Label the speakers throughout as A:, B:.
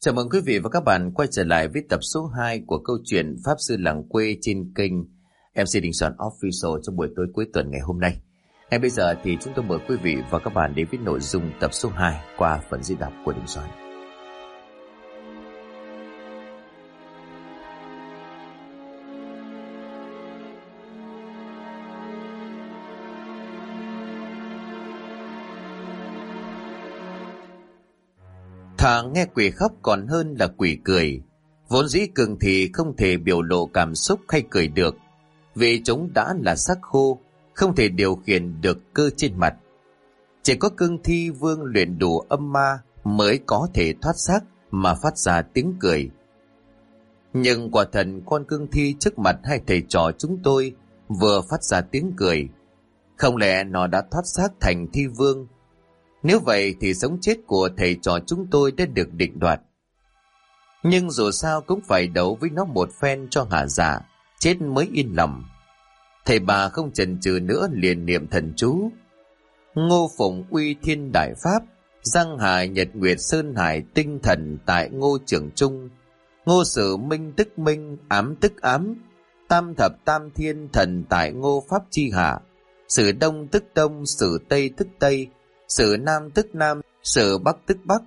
A: Chào mừng quý vị và các bạn quay trở lại với tập số 2 của câu chuyện Pháp Sư Làng Quê trên kênh MC Đình Soạn Official trong buổi tối cuối tuần ngày hôm nay. Ngay bây giờ thì chúng tôi mời quý vị và các bạn đến với nội dung tập số 2 qua phần diễn đọc của Đình Soạn. Thà nghe quỷ khóc còn hơn là quỷ cười. Vốn dĩ cường thì không thể biểu lộ cảm xúc hay cười được, vì chúng đã là sắc khô, không thể điều khiển được cơ trên mặt. Chỉ có cương thi vương luyện đủ âm ma mới có thể thoát xác mà phát ra tiếng cười. Nhưng quả thần con cương thi trước mặt hai thầy trò chúng tôi vừa phát ra tiếng cười. Không lẽ nó đã thoát xác thành thi vương nếu vậy thì sống chết của thầy trò chúng tôi đã được định đoạt. Nhưng dù sao cũng phải đấu với nó một phen cho hạ giả, chết mới yên lòng. Thầy bà không chần chừ nữa liền niệm thần chú. Ngô Phụng uy thiên đại pháp, Giang Hải Nhật Nguyệt Sơn Hải tinh thần tại Ngô Trường Trung. Ngô Sử Minh tức minh, ám tức ám, Tam thập tam thiên thần tại Ngô Pháp Chi Hạ. Sử Đông tức Đông, Sử Tây tức Tây, Sử Nam tức Nam, Sử Bắc tức Bắc.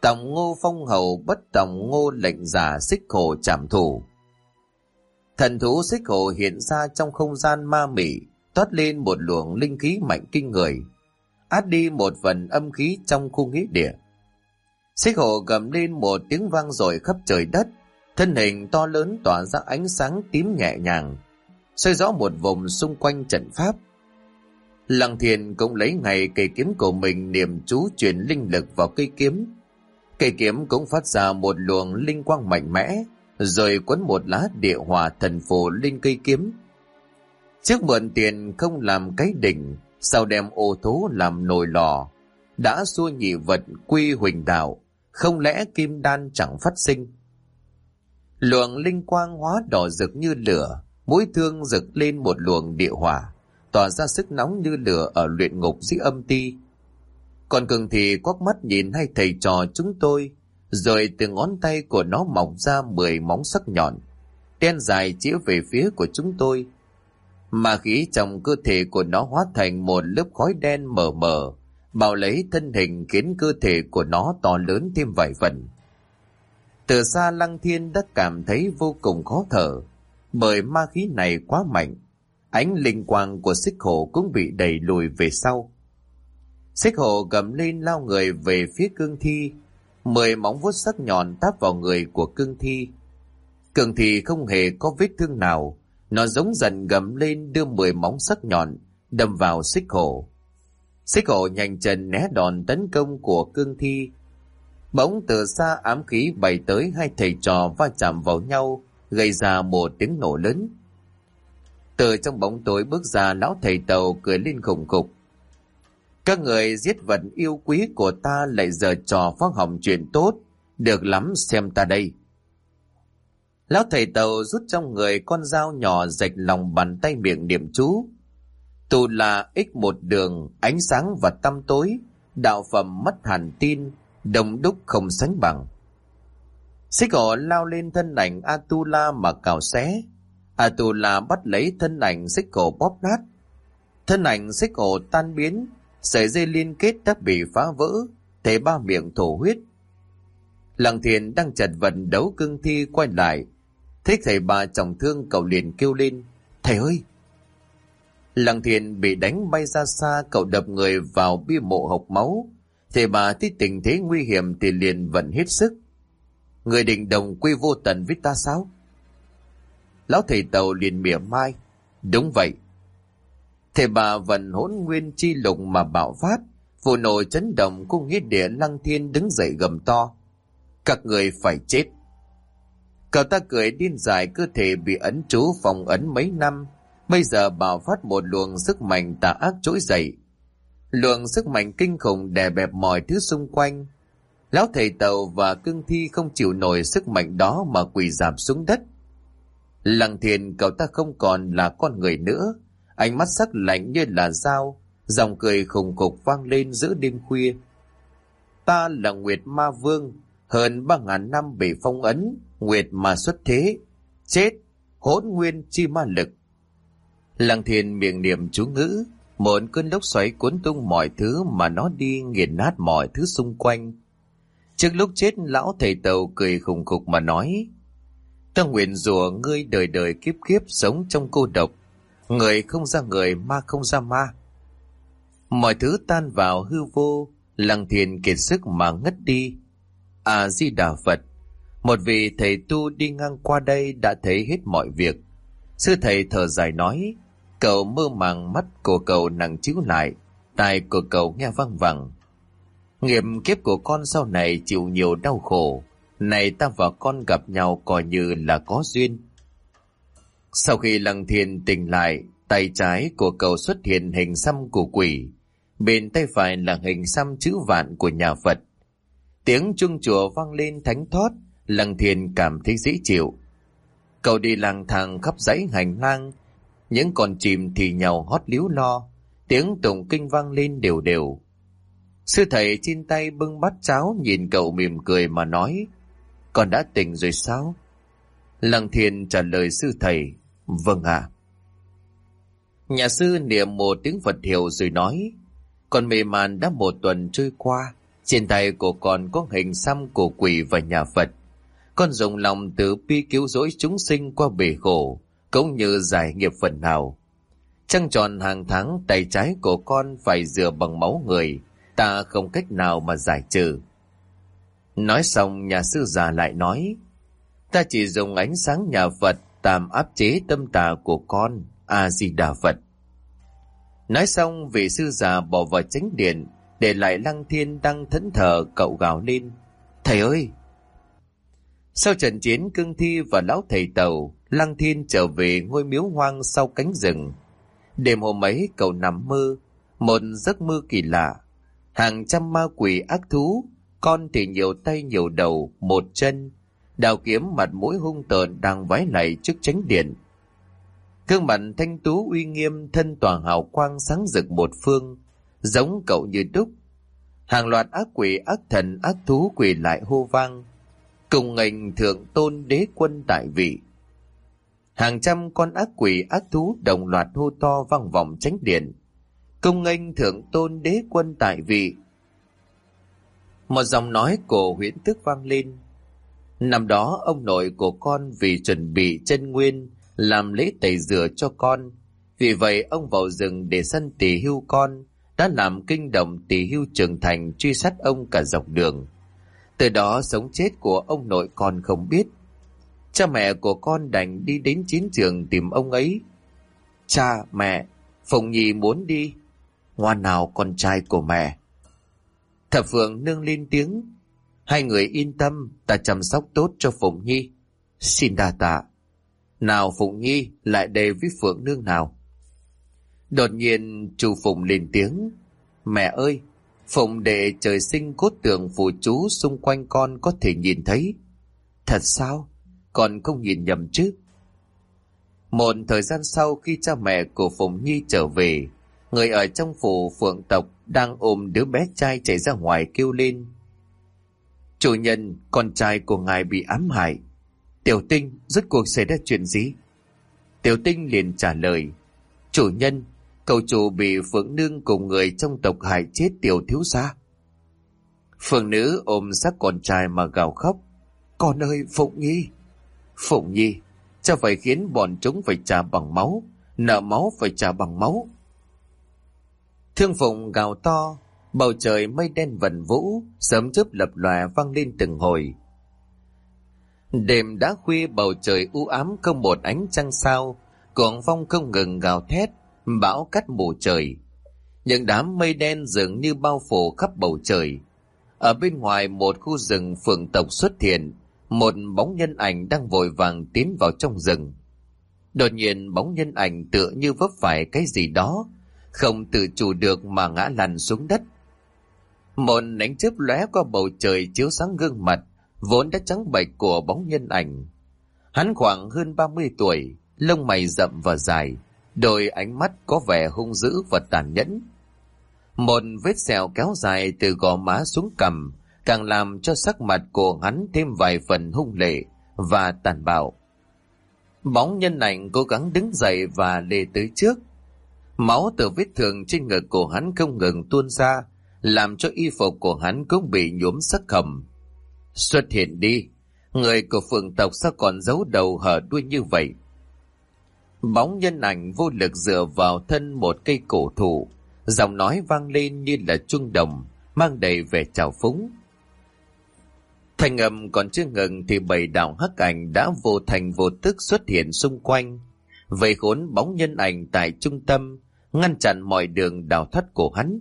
A: Tổng ngô phong hầu bất tổng ngô lệnh giả xích hồ trảm thủ. Thần thú xích hồ hiện ra trong không gian ma mị, toát lên một luồng linh khí mạnh kinh người, át đi một phần âm khí trong khu nghĩa địa. Xích hồ gầm lên một tiếng vang rồi khắp trời đất, thân hình to lớn tỏa ra ánh sáng tím nhẹ nhàng, xoay rõ một vùng xung quanh trận pháp. Lăng thiền cũng lấy ngày cây kiếm của mình niệm chú truyền linh lực vào cây kiếm. Cây kiếm cũng phát ra một luồng linh quang mạnh mẽ, rồi quấn một lá địa hỏa thần phù lên cây kiếm. Trước mượn tiền không làm cái đỉnh, sau đem ô thố làm nồi lò, đã xua nhị vật quy huỳnh đạo, không lẽ kim đan chẳng phát sinh. Luồng linh quang hóa đỏ rực như lửa, mũi thương rực lên một luồng địa hỏa tỏa ra sức nóng như lửa ở luyện ngục dưới âm ti. Còn cường thì quắc mắt nhìn hai thầy trò chúng tôi, rồi từ ngón tay của nó mọc ra mười móng sắc nhọn, đen dài chĩa về phía của chúng tôi. Mà khí trong cơ thể của nó hóa thành một lớp khói đen mờ mờ, bao lấy thân hình khiến cơ thể của nó to lớn thêm vài phần. Từ xa Lăng Thiên đã cảm thấy vô cùng khó thở, bởi ma khí này quá mạnh, Ánh linh quang của xích hổ cũng bị đẩy lùi về sau. Xích hổ gầm lên lao người về phía cương thi, mười móng vuốt sắc nhọn táp vào người của cương thi. Cương thi không hề có vết thương nào, nó giống dần gầm lên đưa mười móng sắc nhọn, đâm vào xích hổ. Xích hổ nhanh chân né đòn tấn công của cương thi. Bỗng từ xa ám khí bay tới hai thầy trò va chạm vào nhau, gây ra một tiếng nổ lớn. Từ trong bóng tối bước ra lão thầy tàu cười lên khủng khục. Các người giết vật yêu quý của ta lại giờ trò phá hỏng chuyện tốt, được lắm xem ta đây. Lão thầy tàu rút trong người con dao nhỏ rạch lòng bàn tay miệng niệm chú. Tù là ích một đường, ánh sáng và tăm tối, đạo phẩm mất hẳn tin, đồng đúc không sánh bằng. Xích họ lao lên thân ảnh Atula mà cào xé, hà tù là bắt lấy thân ảnh xích cổ bóp nát. Thân ảnh xích cổ tan biến, sợi dây liên kết đã bị phá vỡ, thấy ba miệng thổ huyết. Lăng thiền đang chật vật đấu cương thi quay lại. Thấy thầy bà trọng thương cậu liền kêu lên. Thầy ơi! Lăng thiền bị đánh bay ra xa cậu đập người vào bia mộ hộc máu. Thầy bà thấy tình thế nguy hiểm thì liền vận hết sức. Người định đồng quy vô tận với ta sao? Lão thầy tàu liền mỉa mai. Đúng vậy. Thầy bà vẫn hỗn nguyên chi lục mà bạo phát. Vụ nổ chấn động cung nghĩa địa lăng thiên đứng dậy gầm to. Các người phải chết. Cậu ta cười điên dài cơ thể bị ấn chú phòng ấn mấy năm. Bây giờ bạo phát một luồng sức mạnh tà ác trỗi dậy. Luồng sức mạnh kinh khủng đè bẹp mọi thứ xung quanh. Lão thầy tàu và cương thi không chịu nổi sức mạnh đó mà quỳ giảm xuống đất. Lăng thiền cậu ta không còn là con người nữa, ánh mắt sắc lạnh như là dao, dòng cười khủng khục vang lên giữa đêm khuya. Ta là Nguyệt Ma Vương, hơn ba ngàn năm bị phong ấn, nguyệt mà xuất thế, chết, hỗn nguyên chi ma lực. Lăng thiên miệng niệm chú ngữ, một cơn lốc xoáy cuốn tung mọi thứ mà nó đi nghiền nát mọi thứ xung quanh. Trước lúc chết lão thầy tàu cười khủng khục mà nói, Ta nguyện rủa ngươi đời đời kiếp kiếp sống trong cô độc, người không ra người, ma không ra ma. Mọi thứ tan vào hư vô, lăng thiền kiệt sức mà ngất đi. A-di-đà Phật, một vị thầy tu đi ngang qua đây đã thấy hết mọi việc. Sư thầy thở dài nói, cậu mơ màng mắt của cậu nặng chiếu lại, tai của cậu nghe văng vẳng. Nghiệp kiếp của con sau này chịu nhiều đau khổ, này ta và con gặp nhau coi như là có duyên. Sau khi lăng thiên tỉnh lại, tay trái của cậu xuất hiện hình xăm của quỷ, bên tay phải là hình xăm chữ vạn của nhà Phật. Tiếng chuông chùa vang lên thánh thót, lăng thiên cảm thấy dễ chịu. Cậu đi lang thang khắp dãy hành lang, những con chim thì nhau hót líu lo, tiếng tụng kinh vang lên đều đều. Sư thầy trên tay bưng bát cháo nhìn cậu mỉm cười mà nói, con đã tỉnh rồi sao? Lăng thiên trả lời sư thầy, vâng ạ. Nhà sư niệm một tiếng Phật hiệu rồi nói, con mê man đã một tuần trôi qua, trên tay của con có hình xăm của quỷ và nhà Phật. Con dùng lòng từ bi cứu rỗi chúng sinh qua bể khổ, cũng như giải nghiệp phần nào. Trăng tròn hàng tháng tay trái của con phải rửa bằng máu người, ta không cách nào mà giải trừ. Nói xong nhà sư già lại nói, ta chỉ dùng ánh sáng nhà Phật tạm áp chế tâm tà của con, A-di-đà Phật. Nói xong vị sư già bỏ vào chánh điện, để lại lăng thiên đang thẫn thờ cậu gào lên. Thầy ơi! Sau trận chiến cương thi và lão thầy tàu, lăng thiên trở về ngôi miếu hoang sau cánh rừng. Đêm hôm ấy cậu nằm mơ, một giấc mơ kỳ lạ. Hàng trăm ma quỷ ác thú con thì nhiều tay nhiều đầu, một chân, đào kiếm mặt mũi hung tợn đang vái lại trước chánh điện. Cương mặt thanh tú uy nghiêm thân tỏa hào quang sáng rực một phương, giống cậu như đúc. Hàng loạt ác quỷ ác thần ác thú quỷ lại hô vang, cùng ngành thượng tôn đế quân tại vị. Hàng trăm con ác quỷ ác thú đồng loạt hô to vang vọng chánh điện. Công nghênh thượng tôn đế quân tại vị, một giọng nói của huyễn tức vang lên. Năm đó ông nội của con vì chuẩn bị chân nguyên làm lễ tẩy rửa cho con. Vì vậy ông vào rừng để săn tỉ hưu con đã làm kinh động tỉ hưu trưởng thành truy sát ông cả dọc đường. Từ đó sống chết của ông nội con không biết. Cha mẹ của con đành đi đến chiến trường tìm ông ấy. Cha, mẹ, Phùng Nhi muốn đi. Ngoan nào con trai của mẹ. Thập Phượng nương lên tiếng. Hai người yên tâm, ta chăm sóc tốt cho Phụng Nhi. Xin đa tạ. Nào Phụng Nhi lại đây với Phượng nương nào. Đột nhiên chu Phụng lên tiếng. Mẹ ơi, Phụng để trời sinh cốt tượng phù chú xung quanh con có thể nhìn thấy. Thật sao? Con không nhìn nhầm chứ? Một thời gian sau khi cha mẹ của Phụng Nhi trở về, người ở trong phủ phượng tộc đang ôm đứa bé trai chạy ra ngoài kêu lên. Chủ nhân, con trai của ngài bị ám hại. Tiểu tinh, rốt cuộc xảy ra chuyện gì? Tiểu tinh liền trả lời. Chủ nhân, cậu chủ bị phượng nương cùng người trong tộc hại chết tiểu thiếu gia. Phượng nữ ôm xác con trai mà gào khóc. Con ơi, Phụng Nhi! Phụng Nhi, cha phải khiến bọn chúng phải trả bằng máu, nợ máu phải trả bằng máu. Thương Phụng gào to, bầu trời mây đen vần vũ, sớm chớp lập lòe vang lên từng hồi. Đêm đã khuya bầu trời u ám không một ánh trăng sao, cuồng phong không ngừng gào thét, bão cắt mù trời. Những đám mây đen dường như bao phủ khắp bầu trời. Ở bên ngoài một khu rừng phượng tộc xuất hiện, một bóng nhân ảnh đang vội vàng tiến vào trong rừng. Đột nhiên bóng nhân ảnh tựa như vấp phải cái gì đó, không tự chủ được mà ngã lăn xuống đất. Một ánh chớp lóe qua bầu trời chiếu sáng gương mặt, vốn đã trắng bệch của bóng nhân ảnh. Hắn khoảng hơn 30 tuổi, lông mày rậm và dài, đôi ánh mắt có vẻ hung dữ và tàn nhẫn. Một vết sẹo kéo dài từ gò má xuống cằm, càng làm cho sắc mặt của hắn thêm vài phần hung lệ và tàn bạo. Bóng nhân ảnh cố gắng đứng dậy và lê tới trước. Máu từ vết thương trên ngực của hắn không ngừng tuôn ra, làm cho y phục của hắn cũng bị nhuốm sắc hầm. Xuất hiện đi, người của phượng tộc sao còn giấu đầu hở đuôi như vậy? Bóng nhân ảnh vô lực dựa vào thân một cây cổ thụ, giọng nói vang lên như là trung đồng, mang đầy vẻ trào phúng. Thanh âm còn chưa ngừng thì bảy đạo hắc ảnh đã vô thành vô tức xuất hiện xung quanh, vây khốn bóng nhân ảnh tại trung tâm, ngăn chặn mọi đường đào thoát của hắn.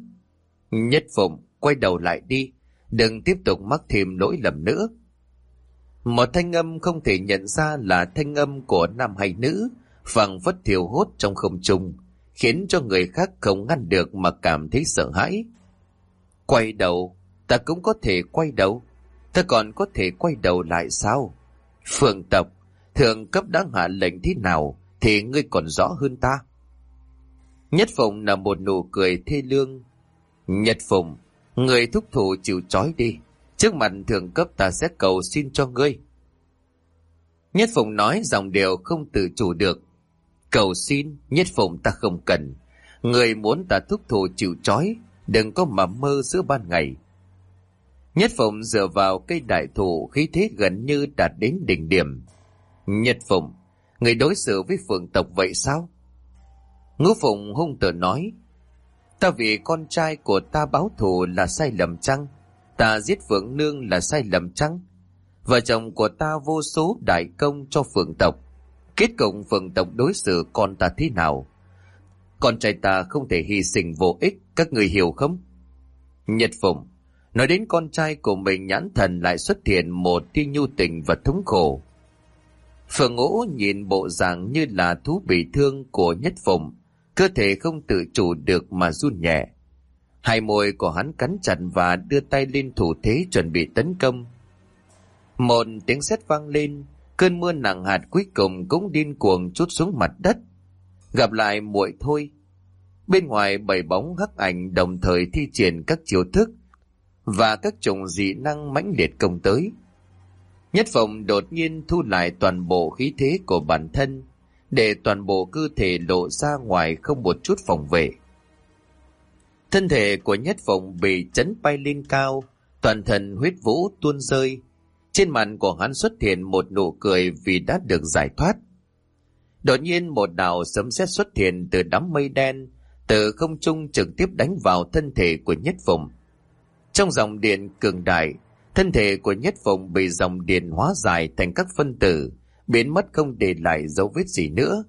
A: Nhất Phụng, quay đầu lại đi, đừng tiếp tục mắc thêm lỗi lầm nữa. Một thanh âm không thể nhận ra là thanh âm của nam hay nữ, phẳng vất thiểu hốt trong không trung, khiến cho người khác không ngăn được mà cảm thấy sợ hãi. Quay đầu, ta cũng có thể quay đầu, ta còn có thể quay đầu lại sao? Phượng tộc, thượng cấp đã hạ lệnh thế nào thì ngươi còn rõ hơn ta. Nhất Phụng là một nụ cười thê lương. Nhất Phụng, người thúc thủ chịu trói đi, trước mặt thượng cấp ta sẽ cầu xin cho ngươi. Nhất Phụng nói dòng điều không tự chủ được, Cầu xin, nhất phụng ta không cần. Người muốn ta thúc thủ chịu trói, đừng có mà mơ giữa ban ngày. Nhất phụng dựa vào cây đại thụ khí thế gần như đạt đến đỉnh điểm. Nhất phụng, người đối xử với phượng tộc vậy sao? Ngũ phụng hung tợn nói, ta vì con trai của ta báo thù là sai lầm chăng? Ta giết phượng nương là sai lầm chăng? Vợ chồng của ta vô số đại công cho phượng tộc Kết cục phượng tộc đối xử con ta thế nào? Con trai ta không thể hy sinh vô ích, các người hiểu không? Nhật Phụng, nói đến con trai của mình nhãn thần lại xuất hiện một tia nhu tình và thống khổ. Phượng ngũ nhìn bộ dạng như là thú bị thương của Nhất Phụng, cơ thể không tự chủ được mà run nhẹ. Hai môi của hắn cắn chặt và đưa tay lên thủ thế chuẩn bị tấn công. Một tiếng sét vang lên, Cơn mưa nặng hạt cuối cùng cũng điên cuồng chút xuống mặt đất. Gặp lại muội thôi. Bên ngoài bảy bóng hắc ảnh đồng thời thi triển các chiêu thức và các chủng dị năng mãnh liệt công tới. Nhất phòng đột nhiên thu lại toàn bộ khí thế của bản thân, để toàn bộ cơ thể lộ ra ngoài không một chút phòng vệ. Thân thể của nhất phòng bị chấn bay lên cao, toàn thân huyết vũ tuôn rơi, trên mặt của hắn xuất hiện một nụ cười vì đã được giải thoát. Đột nhiên một đạo sấm sét xuất hiện từ đám mây đen, từ không trung trực tiếp đánh vào thân thể của Nhất Vọng. Trong dòng điện cường đại, thân thể của Nhất Vọng bị dòng điện hóa giải thành các phân tử, biến mất không để lại dấu vết gì nữa.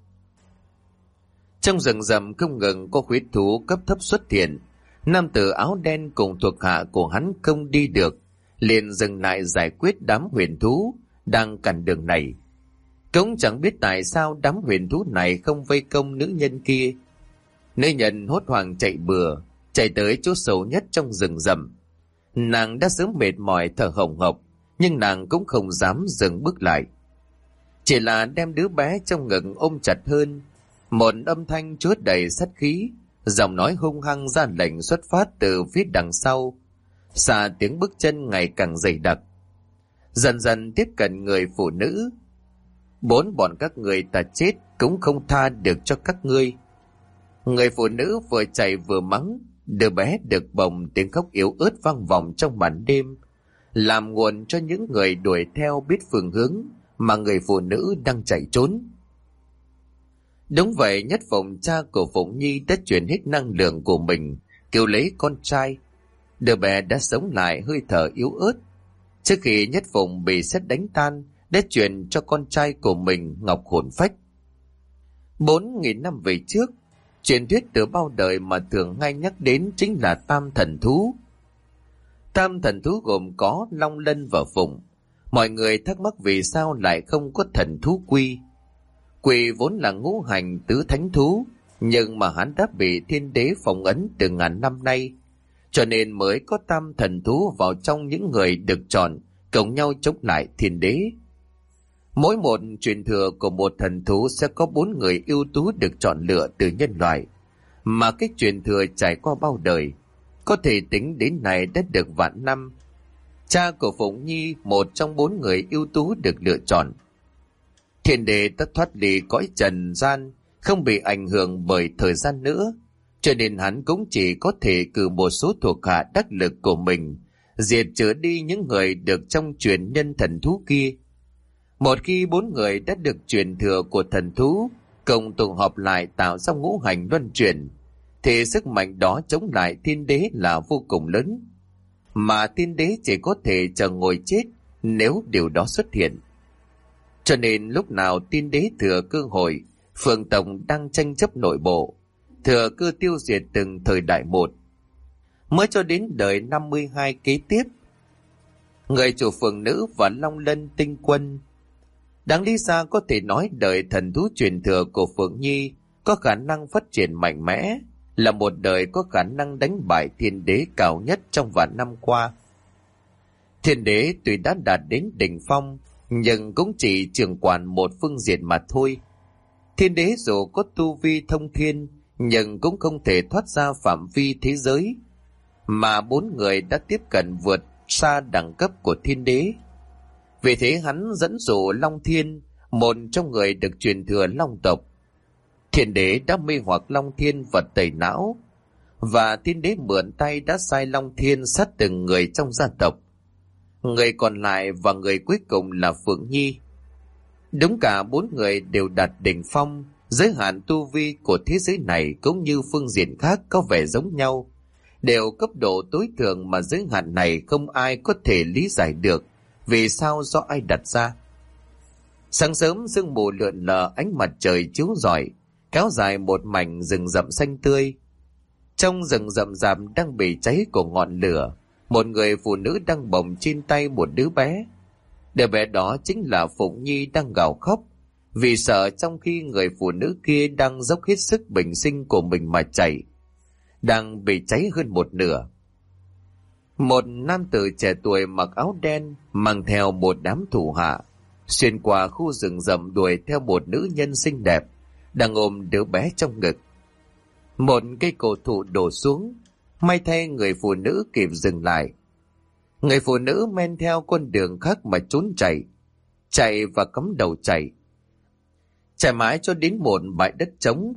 A: Trong rừng rậm không ngừng có huyết thú cấp thấp xuất hiện, nam tử áo đen cùng thuộc hạ của hắn không đi được, liền dừng lại giải quyết đám huyền thú đang cản đường này. Cũng chẳng biết tại sao đám huyền thú này không vây công nữ nhân kia. Nữ nhân hốt hoảng chạy bừa, chạy tới chỗ sâu nhất trong rừng rậm. Nàng đã sớm mệt mỏi thở hồng hộc, nhưng nàng cũng không dám dừng bước lại. Chỉ là đem đứa bé trong ngực ôm chặt hơn, một âm thanh chứa đầy sát khí, giọng nói hung hăng ra lệnh xuất phát từ phía đằng sau, xa tiếng bước chân ngày càng dày đặc. Dần dần tiếp cận người phụ nữ. Bốn bọn các người ta chết cũng không tha được cho các ngươi. Người phụ nữ vừa chạy vừa mắng, đứa bé được bồng tiếng khóc yếu ớt vang vọng trong màn đêm, làm nguồn cho những người đuổi theo biết phương hướng mà người phụ nữ đang chạy trốn. Đúng vậy, nhất phòng cha của Phụng Nhi đã chuyển hết năng lượng của mình, kêu lấy con trai, Đứa bé đã sống lại hơi thở yếu ớt. Trước khi nhất phụng bị xét đánh tan, đã truyền cho con trai của mình Ngọc Hồn Phách. Bốn nghìn năm về trước, truyền thuyết từ bao đời mà thường hay nhắc đến chính là Tam Thần Thú. Tam Thần Thú gồm có Long Lân và Phụng. Mọi người thắc mắc vì sao lại không có thần thú quy. quy vốn là ngũ hành tứ thánh thú, nhưng mà hắn đã bị thiên đế phòng ấn từ ngàn năm nay cho nên mới có tam thần thú vào trong những người được chọn, cộng nhau chống lại thiên đế. Mỗi một truyền thừa của một thần thú sẽ có bốn người ưu tú được chọn lựa từ nhân loại, mà cái truyền thừa trải qua bao đời, có thể tính đến nay đã được vạn năm cha của Phụng Nhi một trong bốn người ưu tú được lựa chọn. Thiên đế đã thoát ly cõi trần gian, không bị ảnh hưởng bởi thời gian nữa, cho nên hắn cũng chỉ có thể cử một số thuộc hạ đắc lực của mình, diệt trừ đi những người được trong truyền nhân thần thú kia. Một khi bốn người đã được truyền thừa của thần thú, cộng tụ họp lại tạo ra ngũ hành luân chuyển, thì sức mạnh đó chống lại thiên đế là vô cùng lớn. Mà tiên đế chỉ có thể chờ ngồi chết nếu điều đó xuất hiện. Cho nên lúc nào tiên đế thừa cơ hội, phường Tổng đang tranh chấp nội bộ, thừa cơ tiêu diệt từng thời đại một. Mới cho đến đời 52 kế tiếp, người chủ phường nữ và Long Lân tinh quân. Đáng lý ra có thể nói đời thần thú truyền thừa của Phượng Nhi có khả năng phát triển mạnh mẽ, là một đời có khả năng đánh bại thiên đế cao nhất trong vài năm qua. Thiên đế tuy đã đạt đến đỉnh phong, nhưng cũng chỉ trưởng quản một phương diện mà thôi. Thiên đế dù có tu vi thông thiên, nhưng cũng không thể thoát ra phạm vi thế giới, mà bốn người đã tiếp cận vượt xa đẳng cấp của thiên đế. Vì thế hắn dẫn dụ Long Thiên, một trong người được truyền thừa Long tộc. Thiên đế đã mê hoặc Long Thiên vật tẩy não, và thiên đế mượn tay đã sai Long Thiên sát từng người trong gia tộc người còn lại và người cuối cùng là Phượng Nhi. Đúng cả bốn người đều đạt đỉnh phong, giới hạn tu vi của thế giới này cũng như phương diện khác có vẻ giống nhau, đều cấp độ tối thượng mà giới hạn này không ai có thể lý giải được vì sao do ai đặt ra. Sáng sớm sương mù lượn lờ ánh mặt trời chiếu rọi, kéo dài một mảnh rừng rậm xanh tươi. Trong rừng rậm rạp đang bị cháy của ngọn lửa, một người phụ nữ đang bồng trên tay một đứa bé. Đứa bé đó chính là Phụng Nhi đang gào khóc, vì sợ trong khi người phụ nữ kia đang dốc hết sức bình sinh của mình mà chạy, đang bị cháy hơn một nửa. Một nam tử trẻ tuổi mặc áo đen mang theo một đám thủ hạ, xuyên qua khu rừng rậm đuổi theo một nữ nhân xinh đẹp, đang ôm đứa bé trong ngực. Một cây cổ thụ đổ xuống, May thay người phụ nữ kịp dừng lại. Người phụ nữ men theo con đường khác mà trốn chạy. Chạy và cắm đầu chạy. Chạy mãi cho đến một bãi đất trống.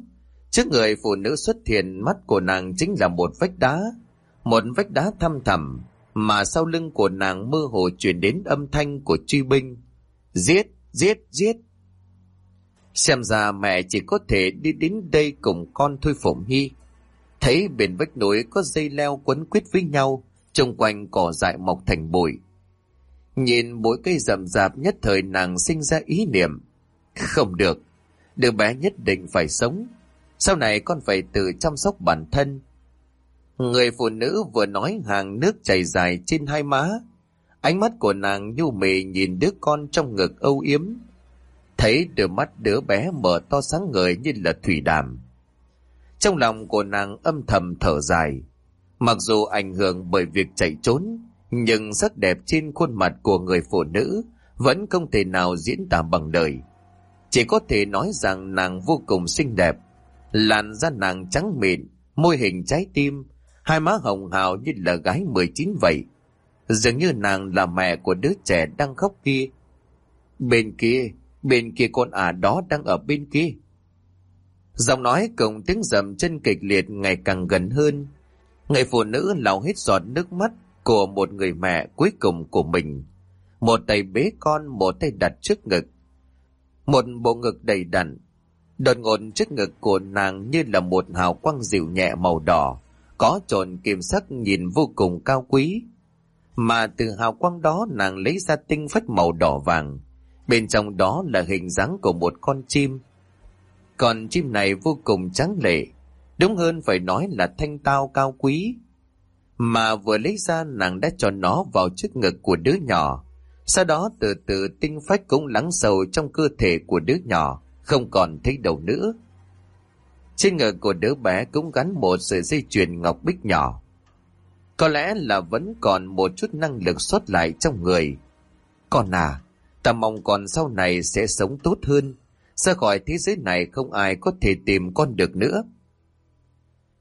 A: Trước người phụ nữ xuất hiện mắt của nàng chính là một vách đá. Một vách đá thăm thẳm mà sau lưng của nàng mơ hồ truyền đến âm thanh của truy binh. Giết, giết, giết. Xem ra mẹ chỉ có thể đi đến đây cùng con thôi Phụng Hy. Thấy bên vách núi có dây leo quấn quýt với nhau, xung quanh cỏ dại mọc thành bụi. Nhìn mỗi cây rậm rạp nhất thời nàng sinh ra ý niệm. Không được, đứa bé nhất định phải sống. Sau này con phải tự chăm sóc bản thân. Người phụ nữ vừa nói hàng nước chảy dài trên hai má. Ánh mắt của nàng nhu mì nhìn đứa con trong ngực âu yếm. Thấy đôi mắt đứa bé mở to sáng ngời như là thủy đàm. Trong lòng của nàng âm thầm thở dài. Mặc dù ảnh hưởng bởi việc chạy trốn, nhưng sắc đẹp trên khuôn mặt của người phụ nữ vẫn không thể nào diễn tả bằng đời. Chỉ có thể nói rằng nàng vô cùng xinh đẹp, làn da nàng trắng mịn, môi hình trái tim, hai má hồng hào như là gái 19 vậy. Dường như nàng là mẹ của đứa trẻ đang khóc kia. Bên kia, bên kia con ả đó đang ở bên kia. Giọng nói cùng tiếng dầm chân kịch liệt ngày càng gần hơn. Người phụ nữ lau hết giọt nước mắt của một người mẹ cuối cùng của mình. Một tay bế con, một tay đặt trước ngực. Một bộ ngực đầy đặn. Đột ngột trước ngực của nàng như là một hào quang dịu nhẹ màu đỏ, có trộn kim sắc nhìn vô cùng cao quý. Mà từ hào quang đó nàng lấy ra tinh phách màu đỏ vàng. Bên trong đó là hình dáng của một con chim còn chim này vô cùng trắng lệ, đúng hơn phải nói là thanh tao cao quý. Mà vừa lấy ra nàng đã cho nó vào trước ngực của đứa nhỏ, sau đó từ từ tinh phách cũng lắng sâu trong cơ thể của đứa nhỏ, không còn thấy đầu nữa. Trên ngực của đứa bé cũng gắn một sợi dây chuyền ngọc bích nhỏ. Có lẽ là vẫn còn một chút năng lực xuất lại trong người. Còn à, ta mong còn sau này sẽ sống tốt hơn, ra khỏi thế giới này không ai có thể tìm con được nữa.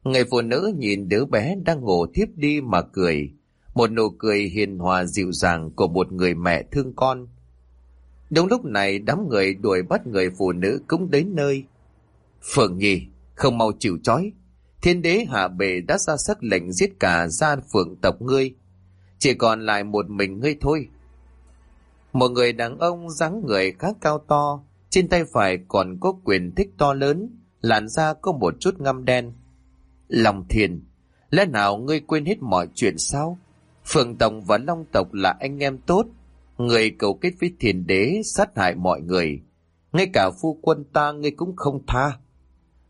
A: Người phụ nữ nhìn đứa bé đang ngủ thiếp đi mà cười. một nụ cười hiền hòa dịu dàng của một người mẹ thương con. Đúng lúc này đám người đuổi bắt người phụ nữ cũng đến nơi. Phượng Nhi, không mau chịu chói. Thiên đế hạ bệ đã ra sắc lệnh giết cả gia phượng tộc ngươi. Chỉ còn lại một mình ngươi thôi. Một người đàn ông dáng người khá cao to, trên tay phải còn có quyền thích to lớn, làn da có một chút ngăm đen. Lòng thiền, lẽ nào ngươi quên hết mọi chuyện sao? Phượng Tổng và Long tộc là anh em tốt, người cầu kết với thiền đế sát hại mọi người. Ngay cả phu quân ta ngươi cũng không tha.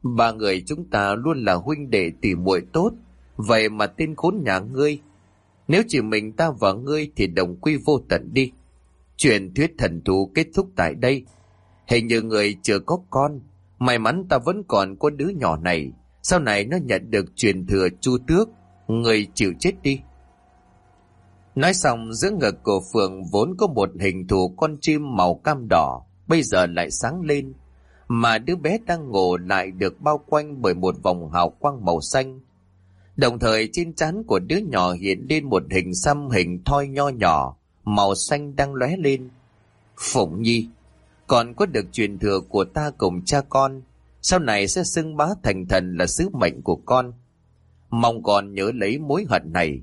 A: Ba người chúng ta luôn là huynh đệ tỉ muội tốt, vậy mà tên khốn nhà ngươi. Nếu chỉ mình ta và ngươi thì đồng quy vô tận đi. Chuyện thuyết thần thú kết thúc tại đây. Hình như người chưa có con, may mắn ta vẫn còn có đứa nhỏ này. Sau này nó nhận được truyền thừa chu tước, người chịu chết đi. Nói xong giữa ngực của Phượng vốn có một hình thù con chim màu cam đỏ, bây giờ lại sáng lên, mà đứa bé đang ngủ lại được bao quanh bởi một vòng hào quang màu xanh. Đồng thời trên trán của đứa nhỏ hiện lên một hình xăm hình thoi nho nhỏ, màu xanh đang lóe lên. Phụng Nhi, còn có được truyền thừa của ta cùng cha con, sau này sẽ xưng bá thành thần là sứ mệnh của con. Mong con nhớ lấy mối hận này.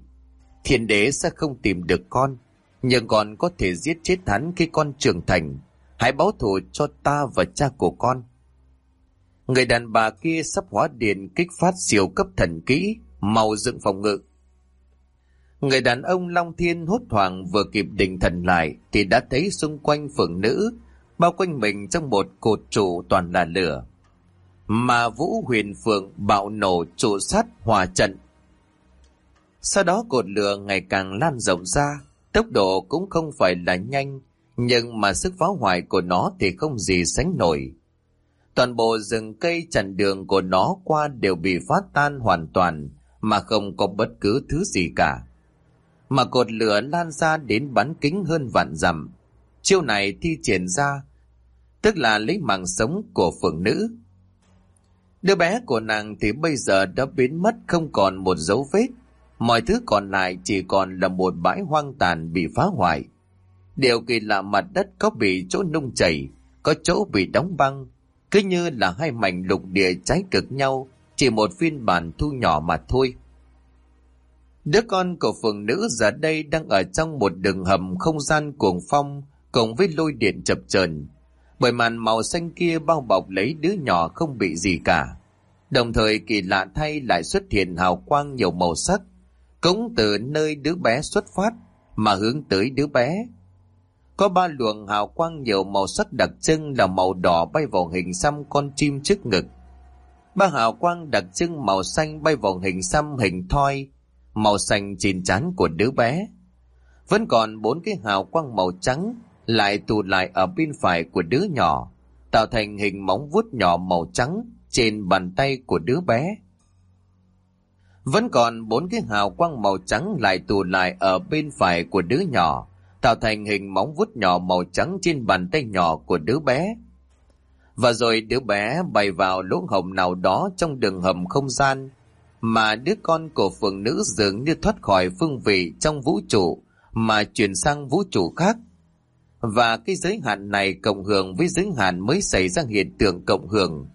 A: Thiên đế sẽ không tìm được con, nhưng con có thể giết chết hắn khi con trưởng thành. Hãy báo thù cho ta và cha của con. Người đàn bà kia sắp hóa điện kích phát siêu cấp thần kỹ, màu dựng phòng ngự. Người đàn ông Long Thiên hốt hoảng vừa kịp định thần lại thì đã thấy xung quanh phượng nữ, bao quanh mình trong một cột trụ toàn là lửa. Mà Vũ Huyền Phượng bạo nổ trụ sắt hòa trận. Sau đó cột lửa ngày càng lan rộng ra, tốc độ cũng không phải là nhanh, nhưng mà sức phá hoại của nó thì không gì sánh nổi. Toàn bộ rừng cây chặn đường của nó qua đều bị phát tan hoàn toàn, mà không có bất cứ thứ gì cả. Mà cột lửa lan ra đến bắn kính hơn vạn dặm. Chiêu này thi triển ra, tức là lấy mạng sống của phượng nữ. Đứa bé của nàng thì bây giờ đã biến mất không còn một dấu vết. Mọi thứ còn lại chỉ còn là một bãi hoang tàn bị phá hoại. Điều kỳ lạ mặt đất có bị chỗ nung chảy, có chỗ bị đóng băng, cứ như là hai mảnh lục địa trái cực nhau, chỉ một phiên bản thu nhỏ mà thôi. Đứa con của phường nữ giờ đây đang ở trong một đường hầm không gian cuồng phong cùng với lôi điện chập chờn bởi màn màu xanh kia bao bọc lấy đứa nhỏ không bị gì cả. Đồng thời kỳ lạ thay lại xuất hiện hào quang nhiều màu sắc, cũng từ nơi đứa bé xuất phát mà hướng tới đứa bé. Có ba luồng hào quang nhiều màu sắc đặc trưng là màu đỏ bay vào hình xăm con chim trước ngực. Ba hào quang đặc trưng màu xanh bay vào hình xăm hình thoi, màu xanh trên trán của đứa bé. Vẫn còn bốn cái hào quang màu trắng lại tụ lại ở bên phải của đứa nhỏ, tạo thành hình móng vuốt nhỏ màu trắng trên bàn tay của đứa bé. Vẫn còn bốn cái hào quang màu trắng lại tụ lại ở bên phải của đứa nhỏ, tạo thành hình móng vuốt nhỏ màu trắng trên bàn tay nhỏ của đứa bé. Và rồi đứa bé bay vào lỗ hồng nào đó trong đường hầm không gian, mà đứa con của phượng nữ dường như thoát khỏi phương vị trong vũ trụ mà chuyển sang vũ trụ khác. Và cái giới hạn này cộng hưởng với giới hạn mới xảy ra hiện tượng cộng hưởng.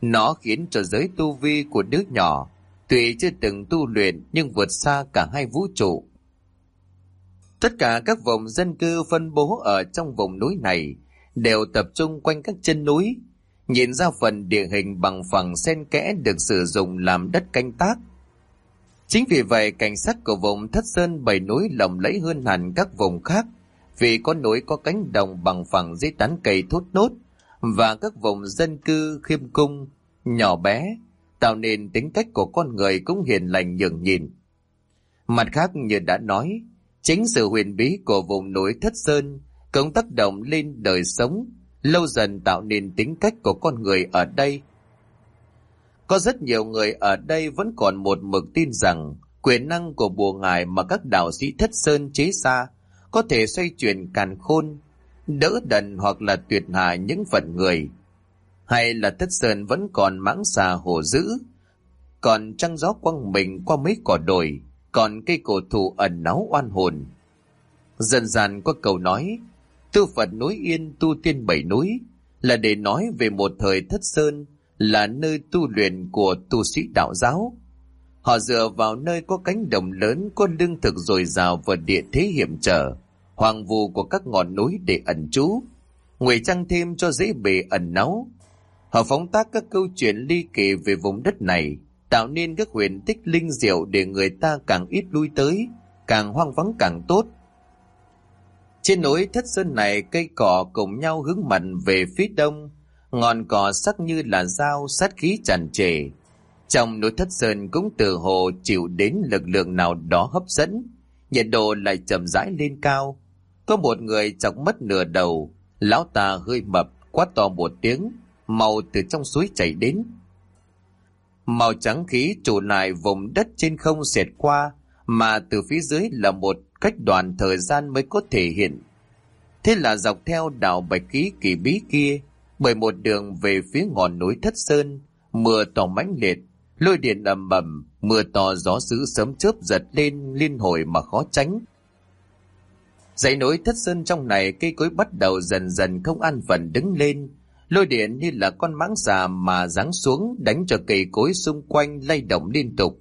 A: Nó khiến cho giới tu vi của đứa nhỏ tuy chưa từng tu luyện nhưng vượt xa cả hai vũ trụ. Tất cả các vùng dân cư phân bố ở trong vùng núi này đều tập trung quanh các chân núi, nhìn ra phần địa hình bằng phẳng xen kẽ được sử dụng làm đất canh tác. Chính vì vậy cảnh sát của vùng Thất Sơn bảy núi lộng lẫy hơn hẳn các vùng khác vì có núi có cánh đồng bằng phẳng dưới tán cây thốt nốt và các vùng dân cư khiêm cung, nhỏ bé, tạo nên tính cách của con người cũng hiền lành nhường nhìn. Mặt khác như đã nói, chính sự huyền bí của vùng núi Thất Sơn cũng tác động lên đời sống, lâu dần tạo nên tính cách của con người ở đây. Có rất nhiều người ở đây vẫn còn một mực tin rằng quyền năng của bùa ngài mà các đạo sĩ Thất Sơn chế ra có thể xoay chuyển càn khôn, đỡ đần hoặc là tuyệt hạ những phận người. Hay là Thất Sơn vẫn còn mãng xà hổ dữ, còn trăng gió quăng mình qua mấy cỏ đồi, còn cây cổ thụ ẩn náu oan hồn. Dần dần có câu nói, tu Phật núi yên tu tiên bảy núi, là để nói về một thời thất sơn, là nơi tu luyện của tu sĩ đạo giáo. Họ dựa vào nơi có cánh đồng lớn, có lương thực dồi dào và địa thế hiểm trở, hoàng vù của các ngọn núi để ẩn trú, ngụy trang thêm cho dễ bề ẩn náu. Họ phóng tác các câu chuyện ly kỳ về vùng đất này, tạo nên các huyền tích linh diệu để người ta càng ít lui tới, càng hoang vắng càng tốt. Trên núi thất sơn này cây cỏ cùng nhau hướng mạnh về phía đông, ngọn cỏ sắc như là dao sát khí tràn trề. Trong núi thất sơn cũng từ hồ chịu đến lực lượng nào đó hấp dẫn, nhiệt độ lại chậm rãi lên cao. Có một người chọc mất nửa đầu, lão ta hơi mập, quá to một tiếng, màu từ trong suối chảy đến. Màu trắng khí trụ lại vùng đất trên không xẹt qua, mà từ phía dưới là một cách đoạn thời gian mới có thể hiện. Thế là dọc theo đảo Bạch Ký kỳ bí kia, bởi một đường về phía ngọn núi Thất Sơn, mưa to mãnh liệt, lôi điện ầm ầm, mưa to gió dữ sớm chớp giật lên liên hồi mà khó tránh. Dãy núi Thất Sơn trong này cây cối bắt đầu dần dần không an phận đứng lên, lôi điện như là con mãng xà mà giáng xuống đánh cho cây cối xung quanh lay động liên tục.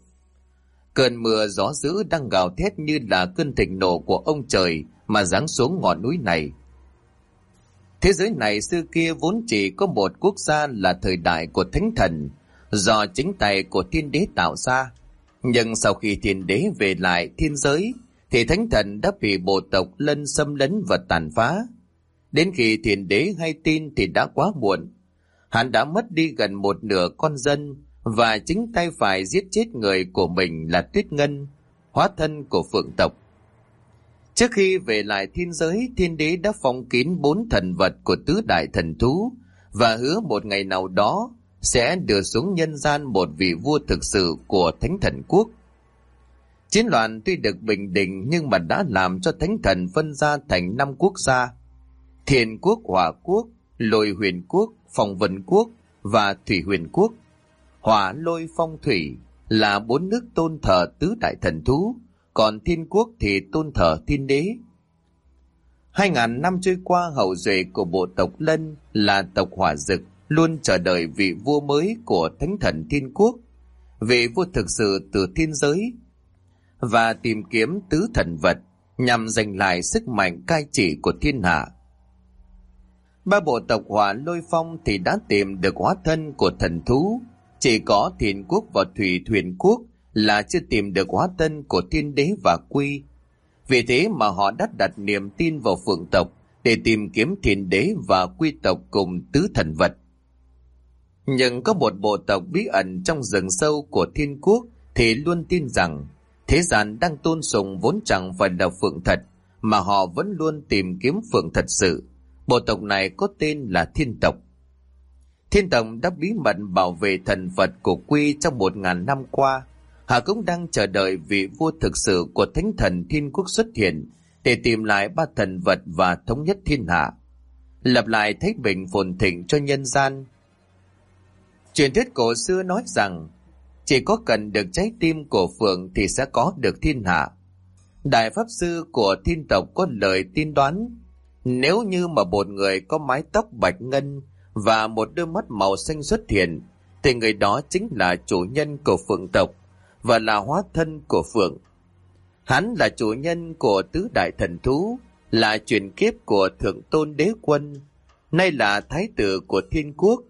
A: Cơn mưa gió dữ đang gào thét như là cơn thịnh nộ của ông trời mà giáng xuống ngọn núi này. Thế giới này xưa kia vốn chỉ có một quốc gia là thời đại của thánh thần, do chính tay của thiên đế tạo ra. Nhưng sau khi thiên đế về lại thiên giới, thì thánh thần đã bị bộ tộc lân xâm lấn và tàn phá. Đến khi thiên đế hay tin thì đã quá muộn. Hắn đã mất đi gần một nửa con dân và chính tay phải giết chết người của mình là Tuyết Ngân, hóa thân của phượng tộc. Trước khi về lại thiên giới, thiên đế đã phong kín bốn thần vật của tứ đại thần thú và hứa một ngày nào đó sẽ đưa xuống nhân gian một vị vua thực sự của thánh thần quốc. Chiến loạn tuy được bình định nhưng mà đã làm cho thánh thần phân ra thành năm quốc gia. Thiền quốc, hỏa quốc, lôi huyền quốc, phong vân quốc và thủy huyền quốc. Hỏa lôi phong thủy là bốn nước tôn thờ tứ đại thần thú, còn thiên quốc thì tôn thờ thiên đế. Hai ngàn năm trôi qua hậu duệ của bộ tộc Lân là tộc Hỏa Dực luôn chờ đợi vị vua mới của thánh thần thiên quốc, vị vua thực sự từ thiên giới và tìm kiếm tứ thần vật nhằm giành lại sức mạnh cai trị của thiên hạ. Ba bộ tộc hỏa lôi phong thì đã tìm được hóa thân của thần thú, chỉ có thiền quốc và thủy thuyền quốc là chưa tìm được hóa thân của thiên đế và quy. Vì thế mà họ đã đặt niềm tin vào phượng tộc để tìm kiếm thiên đế và quy tộc cùng tứ thần vật. Nhưng có một bộ tộc bí ẩn trong rừng sâu của thiên quốc thì luôn tin rằng thế gian đang tôn sùng vốn chẳng phải là phượng thật, mà họ vẫn luôn tìm kiếm phượng thật sự. Bộ tộc này có tên là thiên tộc. Thiên tộc đã bí mật bảo vệ thần Phật của Quy trong một ngàn năm qua Họ cũng đang chờ đợi vị vua thực sự của thánh thần thiên quốc xuất hiện để tìm lại ba thần vật và thống nhất thiên hạ, lập lại thế bình phồn thịnh cho nhân gian. Truyền thuyết cổ xưa nói rằng chỉ có cần được trái tim của Phượng thì sẽ có được thiên hạ. Đại Pháp Sư của thiên tộc có lời tin đoán nếu như mà một người có mái tóc bạch ngân và một đôi mắt màu xanh xuất hiện thì người đó chính là chủ nhân của Phượng tộc và là hóa thân của Phượng. Hắn là chủ nhân của tứ đại thần thú, là truyền kiếp của thượng tôn đế quân, nay là thái tử của thiên quốc.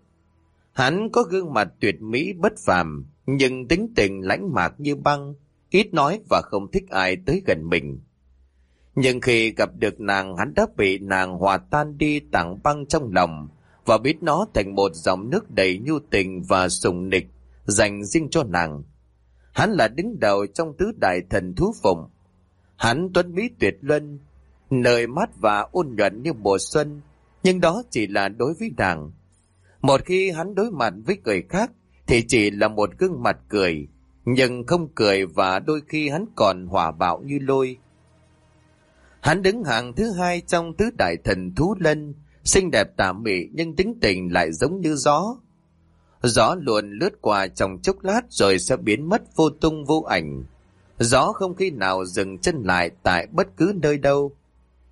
A: Hắn có gương mặt tuyệt mỹ bất phàm, nhưng tính tình lãnh mạc như băng, ít nói và không thích ai tới gần mình. Nhưng khi gặp được nàng hắn đã bị nàng hòa tan đi tảng băng trong lòng và biết nó thành một dòng nước đầy nhu tình và sùng nịch dành riêng cho nàng. Hắn là đứng đầu trong tứ đại thần thú phụng. Hắn tuấn mỹ tuyệt luân, nơi mát và ôn nhuận như mùa xuân, nhưng đó chỉ là đối với nàng. Một khi hắn đối mặt với người khác, thì chỉ là một gương mặt cười, nhưng không cười và đôi khi hắn còn hỏa bạo như lôi. Hắn đứng hàng thứ hai trong tứ đại thần thú lân, xinh đẹp tà mị nhưng tính tình lại giống như gió, Gió luồn lướt qua trong chốc lát rồi sẽ biến mất vô tung vô ảnh. Gió không khi nào dừng chân lại tại bất cứ nơi đâu.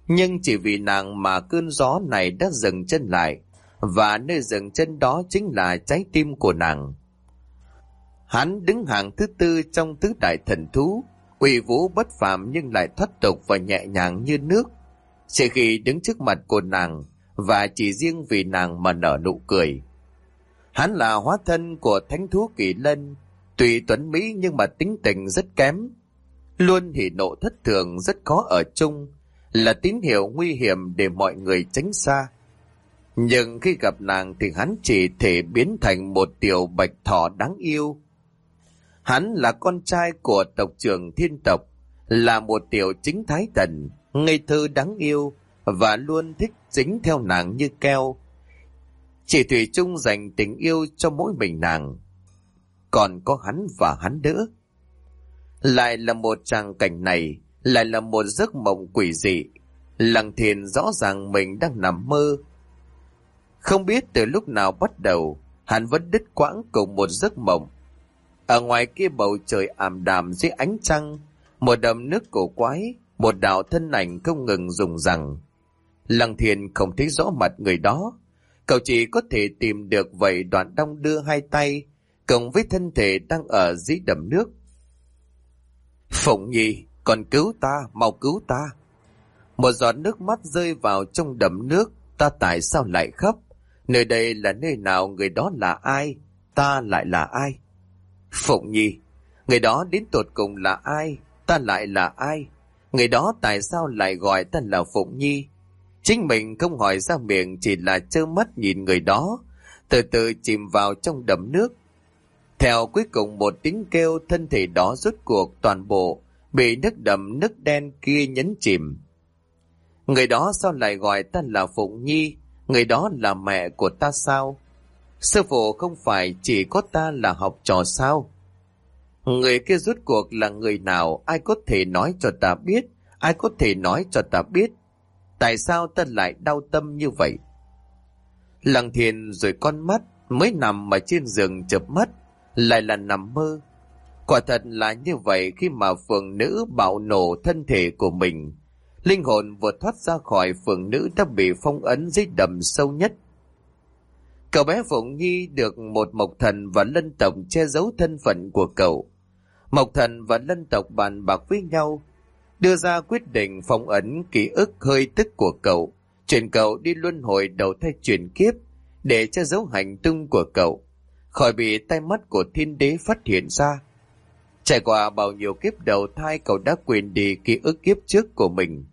A: Nhưng chỉ vì nàng mà cơn gió này đã dừng chân lại, và nơi dừng chân đó chính là trái tim của nàng. Hắn đứng hàng thứ tư trong tứ đại thần thú, uy vũ bất phàm nhưng lại thoát tục và nhẹ nhàng như nước. Chỉ khi đứng trước mặt của nàng, và chỉ riêng vì nàng mà nở nụ cười. Hắn là hóa thân của thánh thú kỳ lân, tùy tuấn Mỹ nhưng mà tính tình rất kém. Luôn hỉ nộ thất thường rất khó ở chung, là tín hiệu nguy hiểm để mọi người tránh xa. Nhưng khi gặp nàng thì hắn chỉ thể biến thành một tiểu bạch thỏ đáng yêu. Hắn là con trai của tộc trưởng thiên tộc, là một tiểu chính thái tần, ngây thơ đáng yêu và luôn thích dính theo nàng như keo. Chỉ Thủy chung dành tình yêu cho mỗi mình nàng. Còn có hắn và hắn nữa. Lại là một tràng cảnh này, lại là một giấc mộng quỷ dị. Lăng thiền rõ ràng mình đang nằm mơ. Không biết từ lúc nào bắt đầu, hắn vẫn đứt quãng cùng một giấc mộng. Ở ngoài kia bầu trời ảm đạm dưới ánh trăng, một đầm nước cổ quái, một đạo thân ảnh không ngừng dùng rằng. Lăng thiền không thấy rõ mặt người đó. Cậu chỉ có thể tìm được vậy đoạn đong đưa hai tay, cộng với thân thể đang ở dưới đầm nước. Phụng nhi, còn cứu ta, mau cứu ta. Một giọt nước mắt rơi vào trong đầm nước, ta tại sao lại khóc? Nơi đây là nơi nào, người đó là ai? Ta lại là ai? Phụng nhi, người đó đến tột cùng là ai? Ta lại là ai? Người đó tại sao lại gọi ta là Phụng Nhi? Chính mình không hỏi ra miệng chỉ là trơ mắt nhìn người đó, từ từ chìm vào trong đầm nước. Theo cuối cùng một tiếng kêu thân thể đó rút cuộc toàn bộ, bị nước đầm nước đen kia nhấn chìm. Người đó sao lại gọi ta là Phụng Nhi? Người đó là mẹ của ta sao? Sư phụ không phải chỉ có ta là học trò sao? Người kia rút cuộc là người nào? Ai có thể nói cho ta biết? Ai có thể nói cho ta biết? Tại sao ta lại đau tâm như vậy? Lăng thiền rồi con mắt mới nằm ở trên giường chập mắt, lại là nằm mơ. Quả thật là như vậy khi mà phượng nữ bạo nổ thân thể của mình. Linh hồn vừa thoát ra khỏi phượng nữ đã bị phong ấn dưới đầm sâu nhất. Cậu bé Phụng Nhi được một mộc thần và lân tộc che giấu thân phận của cậu. Mộc thần và lân tộc bàn bạc với nhau đưa ra quyết định phong ấn ký ức hơi tức của cậu, chuyển cậu đi luân hồi đầu thai chuyển kiếp để che giấu hành tung của cậu, khỏi bị tay mắt của thiên đế phát hiện ra. Trải qua bao nhiêu kiếp đầu thai cậu đã quyền đi ký ức kiếp trước của mình.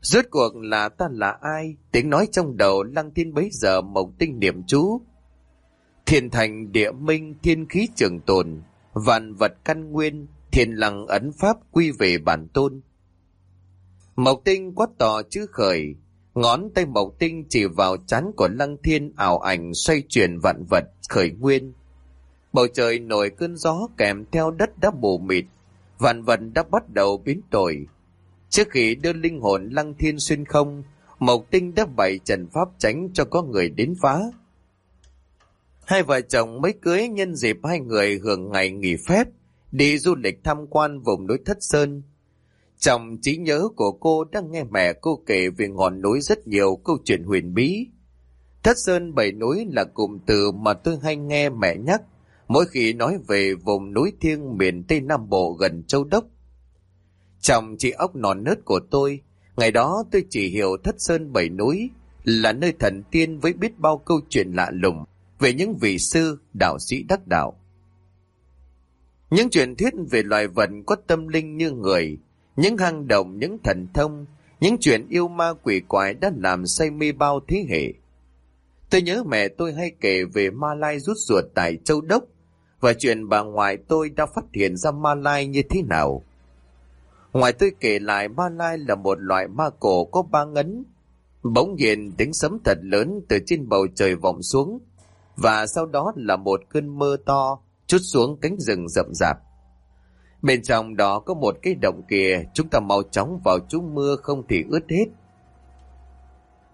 A: Rốt cuộc là ta là ai? Tiếng nói trong đầu lăng thiên bấy giờ mộng tinh niệm chú. Thiên thành địa minh thiên khí trường tồn, vạn vật căn nguyên, thiền lặng ấn pháp quy về bản tôn. Mộc tinh quát to chứ khởi, ngón tay mộc tinh chỉ vào chán của lăng thiên ảo ảnh xoay chuyển vạn vật khởi nguyên. Bầu trời nổi cơn gió kèm theo đất đã mù mịt, vạn vật đã bắt đầu biến đổi. Trước khi đưa linh hồn lăng thiên xuyên không, Mộc Tinh đã bày trần pháp tránh cho có người đến phá. Hai vợ chồng mới cưới nhân dịp hai người hưởng ngày nghỉ phép, đi du lịch tham quan vùng núi Thất Sơn. Trong trí nhớ của cô đang nghe mẹ cô kể về ngọn núi rất nhiều câu chuyện huyền bí. Thất Sơn Bảy Núi là cụm từ mà tôi hay nghe mẹ nhắc mỗi khi nói về vùng núi thiêng miền Tây Nam Bộ gần Châu Đốc. Trong trí óc non nớt của tôi, ngày đó tôi chỉ hiểu Thất Sơn Bảy Núi là nơi thần tiên với biết bao câu chuyện lạ lùng về những vị sư, đạo sĩ đắc đạo. Những truyền thuyết về loài vật có tâm linh như người, những hang động, những thần thông, những chuyện yêu ma quỷ quái đã làm say mê bao thế hệ. Tôi nhớ mẹ tôi hay kể về ma lai rút ruột tại châu Đốc và chuyện bà ngoại tôi đã phát hiện ra ma lai như thế nào. Ngoài tôi kể lại ma lai là một loại ma cổ có ba ngấn. Bỗng nhiên tiếng sấm thật lớn từ trên bầu trời vọng xuống và sau đó là một cơn mưa to chút xuống cánh rừng rậm rạp. Bên trong đó có một cái động kia, chúng ta mau chóng vào trú mưa không thì ướt hết.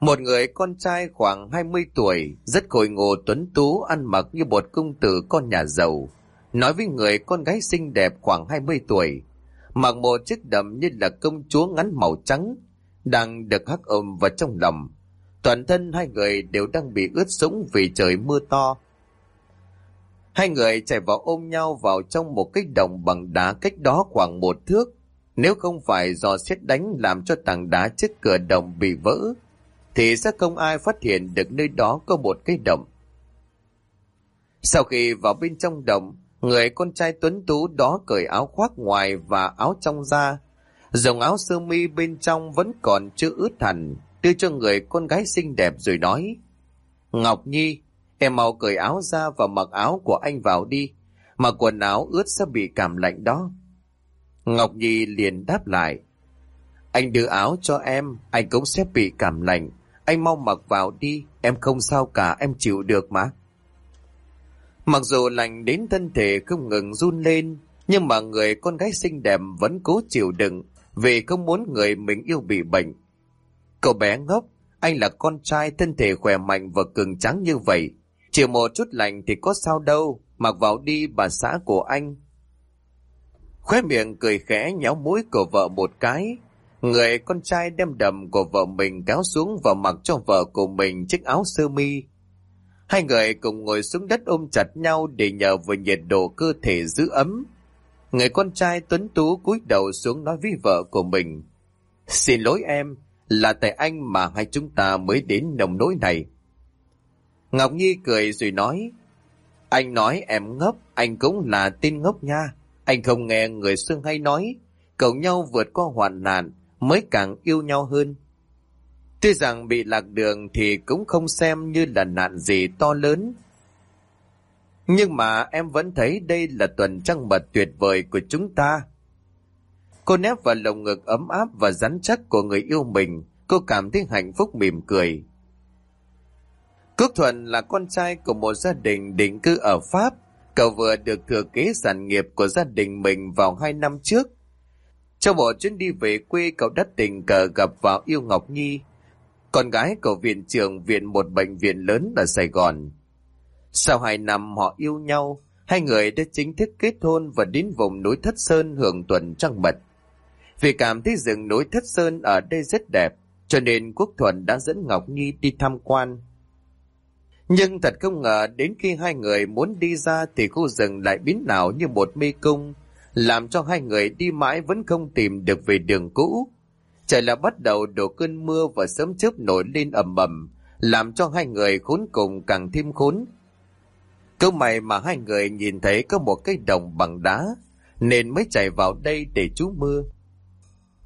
A: Một người con trai khoảng 20 tuổi, rất khôi ngô tuấn tú, ăn mặc như một công tử con nhà giàu, nói với người con gái xinh đẹp khoảng 20 tuổi, mặc một chiếc đầm như là công chúa ngắn màu trắng, đang được hắc ôm vào trong lòng. Toàn thân hai người đều đang bị ướt sũng vì trời mưa to. Hai người chạy vào ôm nhau vào trong một cái đồng bằng đá cách đó khoảng một thước. Nếu không phải do xét đánh làm cho tảng đá trước cửa đồng bị vỡ, thì sẽ không ai phát hiện được nơi đó có một cái động. Sau khi vào bên trong đồng, người con trai tuấn tú đó cởi áo khoác ngoài và áo trong ra. Dòng áo sơ mi bên trong vẫn còn chưa ướt hẳn, đưa cho người con gái xinh đẹp rồi nói. Ngọc Nhi, em mau cởi áo ra và mặc áo của anh vào đi, mà quần áo ướt sẽ bị cảm lạnh đó. Ngọc Nhi liền đáp lại. Anh đưa áo cho em, anh cũng sẽ bị cảm lạnh. Anh mau mặc vào đi, em không sao cả, em chịu được mà. Mặc dù lạnh đến thân thể không ngừng run lên, nhưng mà người con gái xinh đẹp vẫn cố chịu đựng vì không muốn người mình yêu bị bệnh. Cậu bé ngốc, anh là con trai thân thể khỏe mạnh và cường trắng như vậy. Chỉ một chút lạnh thì có sao đâu, mặc vào đi bà xã của anh. Khóe miệng cười khẽ nhéo mũi của vợ một cái. Người con trai đem đầm của vợ mình kéo xuống và mặc cho vợ của mình chiếc áo sơ mi. Hai người cùng ngồi xuống đất ôm chặt nhau để nhờ vào nhiệt độ cơ thể giữ ấm. Người con trai tuấn tú cúi đầu xuống nói với vợ của mình. Xin lỗi em, là tại anh mà hai chúng ta mới đến nồng nỗi này. Ngọc Nhi cười rồi nói, anh nói em ngốc, anh cũng là tin ngốc nha. Anh không nghe người xương hay nói, cầu nhau vượt qua hoàn nạn mới càng yêu nhau hơn. Tuy rằng bị lạc đường thì cũng không xem như là nạn gì to lớn. Nhưng mà em vẫn thấy đây là tuần trăng mật tuyệt vời của chúng ta. Cô nép vào lồng ngực ấm áp và rắn chắc của người yêu mình, cô cảm thấy hạnh phúc mỉm cười. Cúc Thuận là con trai của một gia đình định cư ở Pháp. Cậu vừa được thừa kế sản nghiệp của gia đình mình vào hai năm trước. Trong một chuyến đi về quê cậu đã tình cờ gặp vào yêu Ngọc Nhi, con gái của viện trưởng viện một bệnh viện lớn ở Sài Gòn. Sau hai năm họ yêu nhau, hai người đã chính thức kết hôn và đến vùng núi Thất Sơn hưởng tuần trăng mật. Vì cảm thấy rừng núi Thất Sơn ở đây rất đẹp, cho nên Quốc Thuận đã dẫn Ngọc Nhi đi tham quan. Nhưng thật không ngờ đến khi hai người muốn đi ra thì khu rừng lại biến nào như một mê cung, làm cho hai người đi mãi vẫn không tìm được về đường cũ. Trời là bắt đầu đổ cơn mưa và sớm chớp nổi lên ầm ầm, làm cho hai người khốn cùng càng thêm khốn. Câu mày mà hai người nhìn thấy có một cái đồng bằng đá, nên mới chạy vào đây để trú mưa.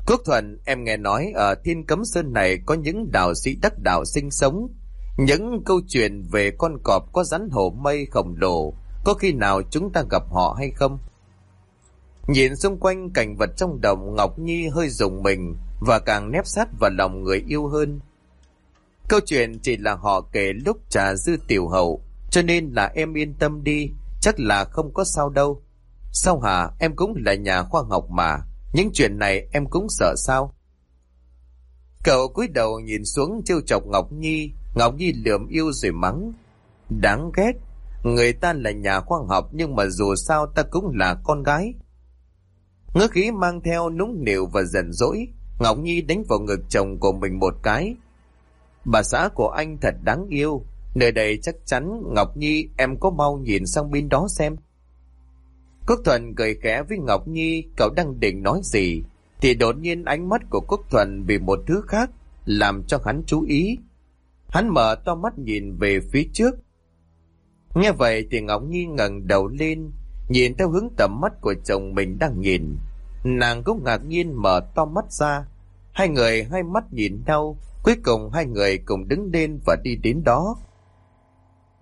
A: Quốc Thuận, em nghe nói ở Thiên Cấm Sơn này có những đạo sĩ đắc đạo sinh sống. Những câu chuyện về con cọp có rắn hổ mây khổng lồ, có khi nào chúng ta gặp họ hay không? Nhìn xung quanh cảnh vật trong đồng Ngọc Nhi hơi rùng mình và càng nép sát vào lòng người yêu hơn. Câu chuyện chỉ là họ kể lúc trà dư tiểu hậu, cho nên là em yên tâm đi, chắc là không có sao đâu. Sao hả, em cũng là nhà khoa học mà, những chuyện này em cũng sợ sao? Cậu cúi đầu nhìn xuống trêu chọc Ngọc Nhi, Ngọc Nhi lườm yêu rồi mắng. Đáng ghét, người ta là nhà khoa học nhưng mà dù sao ta cũng là con gái. Ngữ khí mang theo nũng nịu và giận dỗi, Ngọc Nhi đánh vào ngực chồng của mình một cái. Bà xã của anh thật đáng yêu, nơi đây chắc chắn Ngọc Nhi em có mau nhìn sang bên đó xem. Quốc Thuận cười khẽ với Ngọc Nhi, cậu đang định nói gì, thì đột nhiên ánh mắt của Quốc Thuận bị một thứ khác, làm cho hắn chú ý. Hắn mở to mắt nhìn về phía trước. Nghe vậy thì Ngọc Nhi ngẩng đầu lên, nhìn theo hướng tầm mắt của chồng mình đang nhìn. Nàng cũng ngạc nhiên mở to mắt ra. Hai người hai mắt nhìn nhau, cuối cùng hai người cùng đứng lên và đi đến đó.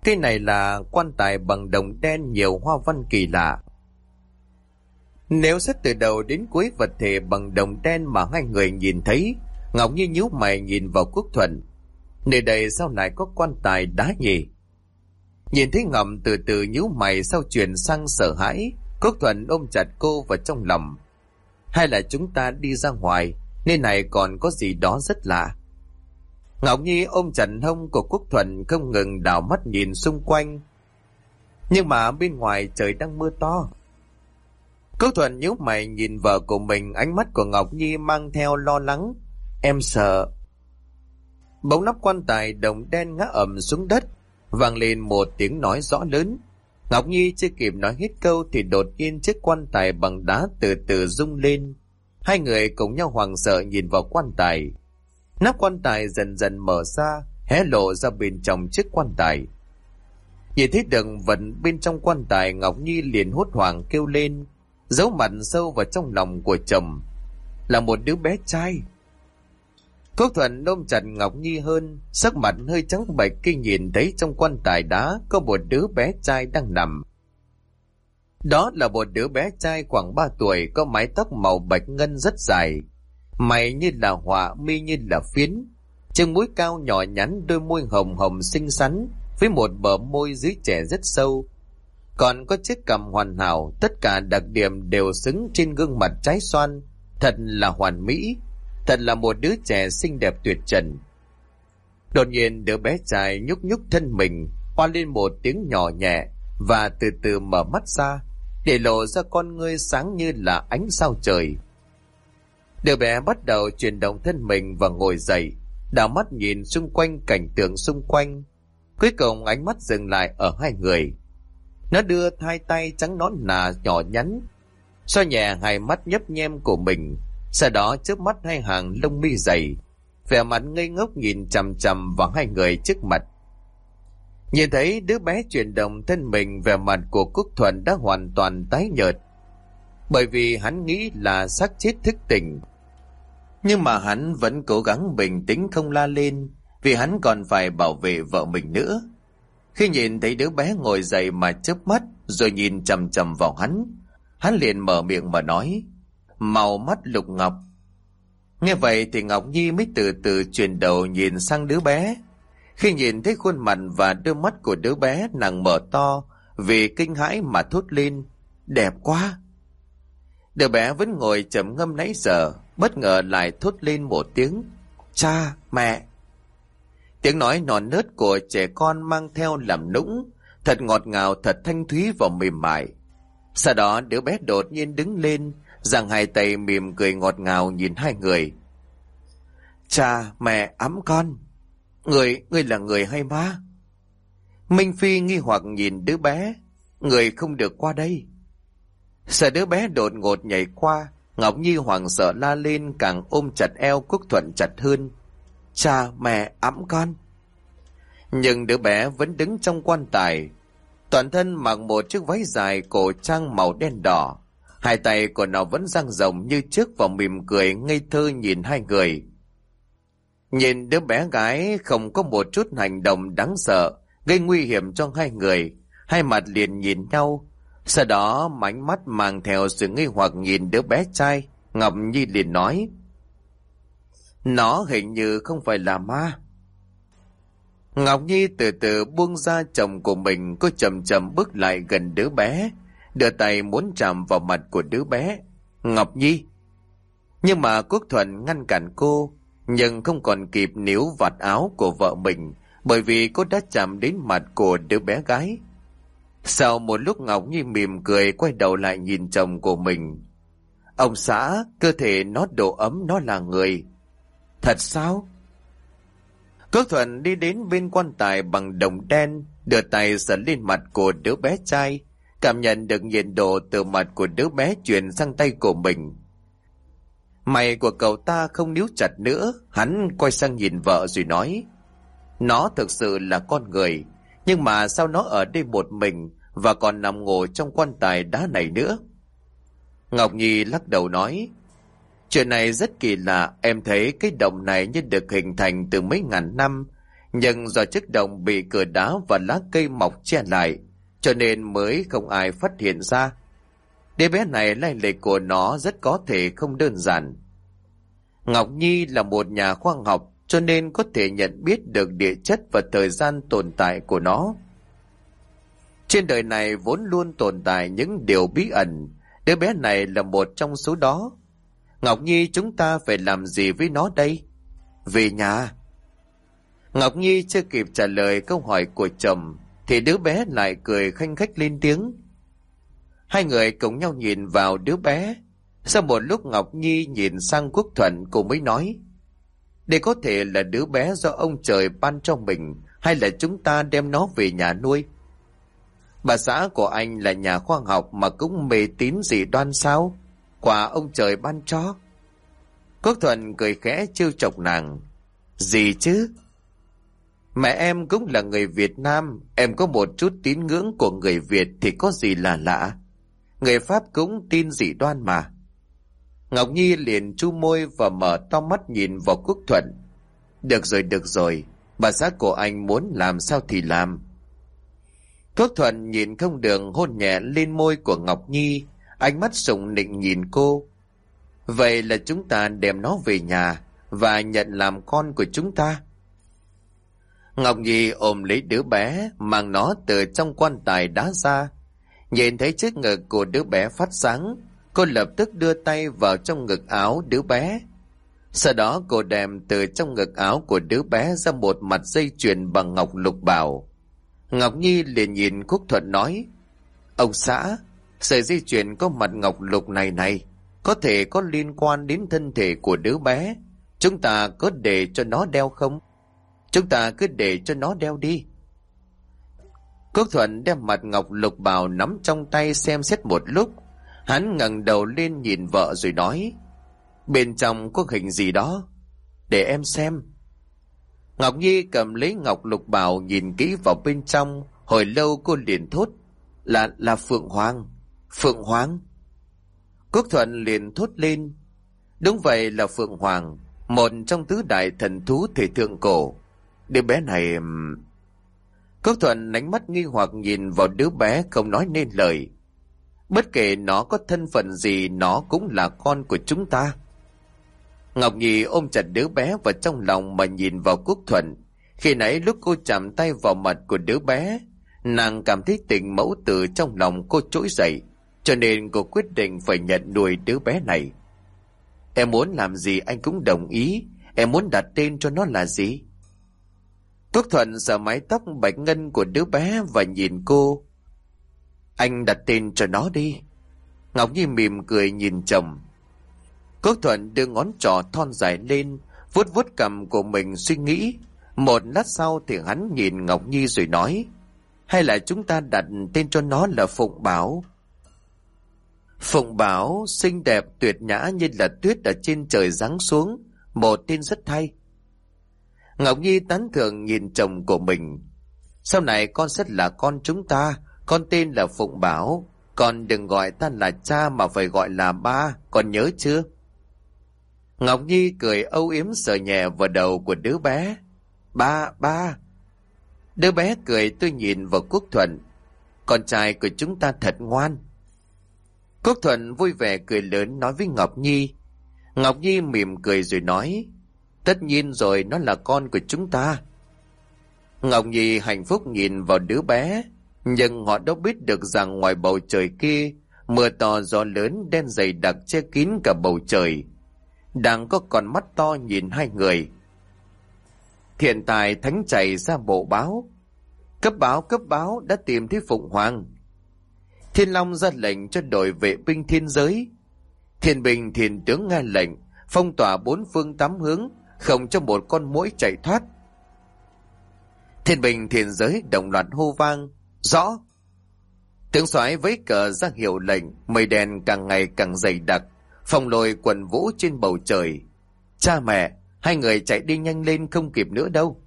A: Cái này là quan tài bằng đồng đen nhiều hoa văn kỳ lạ. Nếu xét từ đầu đến cuối vật thể bằng đồng đen mà hai người nhìn thấy, Ngọc Nhi nhíu mày nhìn vào Quốc Thuận. Nơi đây sau này có quan tài đá nhỉ? Nhìn thấy ngầm từ từ nhíu mày sau chuyển sang sợ hãi, Quốc Thuận ôm chặt cô vào trong lòng. Hay là chúng ta đi ra ngoài, nơi này còn có gì đó rất lạ. Ngọc Nhi ôm chặt hông của Quốc Thuận không ngừng đảo mắt nhìn xung quanh. Nhưng mà bên ngoài trời đang mưa to. quốc Thuận nhíu mày nhìn vợ của mình ánh mắt của Ngọc Nhi mang theo lo lắng. Em sợ bóng nắp quan tài đồng đen ngã ẩm xuống đất, vang lên một tiếng nói rõ lớn. Ngọc Nhi chưa kịp nói hết câu thì đột nhiên chiếc quan tài bằng đá từ từ rung lên. Hai người cùng nhau hoàng sợ nhìn vào quan tài. Nắp quan tài dần dần mở ra, hé lộ ra bên trong chiếc quan tài. Nhìn thấy đường vận bên trong quan tài Ngọc Nhi liền hốt hoảng kêu lên, giấu mặt sâu vào trong lòng của chồng. Là một đứa bé trai. Cố Thuận ôm chặt Ngọc Nhi hơn, sắc mặt hơi trắng bệch khi nhìn thấy trong quan tài đá có một đứa bé trai đang nằm. Đó là một đứa bé trai khoảng 3 tuổi có mái tóc màu bạch ngân rất dài. Mày như là họa, mi như là phiến. Chân mũi cao nhỏ nhắn đôi môi hồng hồng xinh xắn với một bờ môi dưới trẻ rất sâu. Còn có chiếc cằm hoàn hảo, tất cả đặc điểm đều xứng trên gương mặt trái xoan. Thật là hoàn mỹ, thật là một đứa trẻ xinh đẹp tuyệt trần. Đột nhiên đứa bé trai nhúc nhúc thân mình, hoa lên một tiếng nhỏ nhẹ và từ từ mở mắt ra, để lộ ra con ngươi sáng như là ánh sao trời. Đứa bé bắt đầu chuyển động thân mình và ngồi dậy, đảo mắt nhìn xung quanh cảnh tượng xung quanh. Cuối cùng ánh mắt dừng lại ở hai người. Nó đưa hai tay trắng nón nà nhỏ nhắn, xoa nhẹ hai mắt nhấp nhem của mình, sau đó trước mắt hai hàng lông mi dày, vẻ mặt ngây ngốc nhìn chằm chằm vào hai người trước mặt. Nhìn thấy đứa bé chuyển động thân mình vẻ mặt của Quốc Thuận đã hoàn toàn tái nhợt. Bởi vì hắn nghĩ là xác chết thức tỉnh. Nhưng mà hắn vẫn cố gắng bình tĩnh không la lên vì hắn còn phải bảo vệ vợ mình nữa. Khi nhìn thấy đứa bé ngồi dậy mà chớp mắt rồi nhìn chầm chầm vào hắn, hắn liền mở miệng mà nói, màu mắt lục ngọc. Nghe vậy thì Ngọc Nhi mới từ từ chuyển đầu nhìn sang đứa bé. Khi nhìn thấy khuôn mặt và đôi mắt của đứa bé nàng mở to vì kinh hãi mà thốt lên, đẹp quá. Đứa bé vẫn ngồi chậm ngâm nãy giờ, bất ngờ lại thốt lên một tiếng, cha, mẹ. Tiếng nói non nớt của trẻ con mang theo làm nũng, thật ngọt ngào, thật thanh thúy và mềm mại. Sau đó đứa bé đột nhiên đứng lên, giang hai tay mỉm cười ngọt ngào nhìn hai người. Cha, mẹ, ấm con. Người, người là người hay má Minh Phi nghi hoặc nhìn đứa bé. Người không được qua đây. Sợ đứa bé đột ngột nhảy qua, Ngọc Nhi hoàng sợ la lên càng ôm chặt eo Quốc Thuận chặt hơn. Cha, mẹ, ấm con. Nhưng đứa bé vẫn đứng trong quan tài. Toàn thân mặc một chiếc váy dài cổ trang màu đen đỏ. Hai tay của nó vẫn răng rộng như trước và mỉm cười ngây thơ nhìn hai người. Nhìn đứa bé gái không có một chút hành động đáng sợ, gây nguy hiểm cho hai người. Hai mặt liền nhìn nhau. Sau đó mảnh mắt mang theo sự nghi hoặc nhìn đứa bé trai. Ngọc Nhi liền nói. Nó hình như không phải là ma. Ngọc Nhi từ từ buông ra chồng của mình, cô chậm chậm bước lại gần đứa bé, đưa tay muốn chạm vào mặt của đứa bé. Ngọc Nhi! Nhưng mà Quốc Thuận ngăn cản cô, nhưng không còn kịp níu vạt áo của vợ mình, bởi vì cô đã chạm đến mặt của đứa bé gái. Sau một lúc Ngọc Nhi mỉm cười quay đầu lại nhìn chồng của mình. Ông xã, cơ thể nó độ ấm nó là người. Thật sao? Cước thuận đi đến bên quan tài bằng đồng đen, đưa tay sờ lên mặt của đứa bé trai, cảm nhận được nhiệt độ từ mặt của đứa bé chuyển sang tay của mình. Mày của cậu ta không níu chặt nữa, hắn quay sang nhìn vợ rồi nói. Nó thực sự là con người, nhưng mà sao nó ở đây một mình và còn nằm ngủ trong quan tài đá này nữa? Ngọc Nhi lắc đầu nói, Chuyện này rất kỳ lạ, em thấy cái động này như được hình thành từ mấy ngàn năm, nhưng do chiếc động bị cửa đá và lá cây mọc che lại, cho nên mới không ai phát hiện ra. Đứa bé này lai lịch của nó rất có thể không đơn giản. Ngọc Nhi là một nhà khoa học cho nên có thể nhận biết được địa chất và thời gian tồn tại của nó. Trên đời này vốn luôn tồn tại những điều bí ẩn, đứa bé này là một trong số đó. Ngọc Nhi chúng ta phải làm gì với nó đây? Về nhà. Ngọc Nhi chưa kịp trả lời câu hỏi của chồng, thì đứa bé lại cười khanh khách lên tiếng. Hai người cùng nhau nhìn vào đứa bé. Sau một lúc Ngọc Nhi nhìn sang Quốc Thuận, cô mới nói. Đây có thể là đứa bé do ông trời ban cho mình, hay là chúng ta đem nó về nhà nuôi. Bà xã của anh là nhà khoa học mà cũng mê tín dị đoan sao? Quả ông trời ban cho. Quốc Thuận cười khẽ trêu chọc nàng. Gì chứ? Mẹ em cũng là người Việt Nam, em có một chút tín ngưỡng của người Việt thì có gì là lạ. Người Pháp cũng tin dị đoan mà. Ngọc Nhi liền chu môi và mở to mắt nhìn vào Quốc Thuận. Được rồi, được rồi, bà xã của anh muốn làm sao thì làm. Quốc Thuận nhìn không đường hôn nhẹ lên môi của Ngọc Nhi, ánh mắt sùng nịnh nhìn cô. Vậy là chúng ta đem nó về nhà và nhận làm con của chúng ta. Ngọc Nhi ôm lấy đứa bé, mang nó từ trong quan tài đá ra. Nhìn thấy chiếc ngực của đứa bé phát sáng, cô lập tức đưa tay vào trong ngực áo đứa bé. Sau đó cô đem từ trong ngực áo của đứa bé ra một mặt dây chuyền bằng ngọc lục bảo. Ngọc Nhi liền nhìn khúc Thuận nói, Ông xã, sợi dây chuyền có mặt ngọc lục này này, có thể có liên quan đến thân thể của đứa bé. Chúng ta có để cho nó đeo không? Chúng ta cứ để cho nó đeo đi. Quốc Thuận đem mặt ngọc lục bào nắm trong tay xem xét một lúc. Hắn ngẩng đầu lên nhìn vợ rồi nói. Bên trong có hình gì đó? Để em xem. Ngọc Nhi cầm lấy ngọc lục bào nhìn kỹ vào bên trong. Hồi lâu cô liền thốt. Là, là Phượng Hoàng. Phượng Hoàng. Quốc Thuận liền thốt lên. Đúng vậy là Phượng Hoàng. Một trong tứ đại thần thú thể thượng cổ. Đứa bé này... Cốc thuận ánh mắt nghi hoặc nhìn vào đứa bé không nói nên lời. Bất kể nó có thân phận gì nó cũng là con của chúng ta. Ngọc Nhi ôm chặt đứa bé vào trong lòng mà nhìn vào Quốc Thuận. Khi nãy lúc cô chạm tay vào mặt của đứa bé, nàng cảm thấy tình mẫu tử trong lòng cô trỗi dậy, cho nên cô quyết định phải nhận nuôi đứa bé này. Em muốn làm gì anh cũng đồng ý, em muốn đặt tên cho nó là gì? Quốc Thuận sờ mái tóc bạch ngân của đứa bé và nhìn cô. Anh đặt tên cho nó đi. Ngọc Nhi mỉm cười nhìn chồng. Quốc Thuận đưa ngón trỏ thon dài lên, vuốt vuốt cầm của mình suy nghĩ. Một lát sau thì hắn nhìn Ngọc Nhi rồi nói, hay là chúng ta đặt tên cho nó là Phụng Bảo. Phụng Bảo xinh đẹp tuyệt nhã như là tuyết ở trên trời giáng xuống, một tên rất hay. Ngọc Nhi tán thưởng nhìn chồng của mình. Sau này con sẽ là con chúng ta, con tên là Phụng Bảo, con đừng gọi ta là cha mà phải gọi là ba, con nhớ chưa? Ngọc Nhi cười âu yếm sờ nhẹ vào đầu của đứa bé. Ba, ba. Đứa bé cười tôi nhìn vào Quốc Thuận. Con trai của chúng ta thật ngoan. Quốc Thuận vui vẻ cười lớn nói với Ngọc Nhi. Ngọc Nhi mỉm cười rồi nói. Tất nhiên rồi nó là con của chúng ta. Ngọc Nhi hạnh phúc nhìn vào đứa bé, nhưng họ đâu biết được rằng ngoài bầu trời kia, mưa to gió lớn đen dày đặc che kín cả bầu trời. Đang có con mắt to nhìn hai người. Thiện tài thánh chạy ra bộ báo. Cấp báo cấp báo đã tìm thấy Phụng Hoàng. Thiên Long ra lệnh cho đội vệ binh thiên giới. Thiên Bình thiền tướng nghe lệnh, phong tỏa bốn phương tám hướng, không cho một con mũi chạy thoát. Thiên bình thiên giới đồng loạt hô vang, rõ. Tướng soái với cờ ra hiệu lệnh, mây đen càng ngày càng dày đặc, phòng lồi quần vũ trên bầu trời. Cha mẹ, hai người chạy đi nhanh lên không kịp nữa đâu.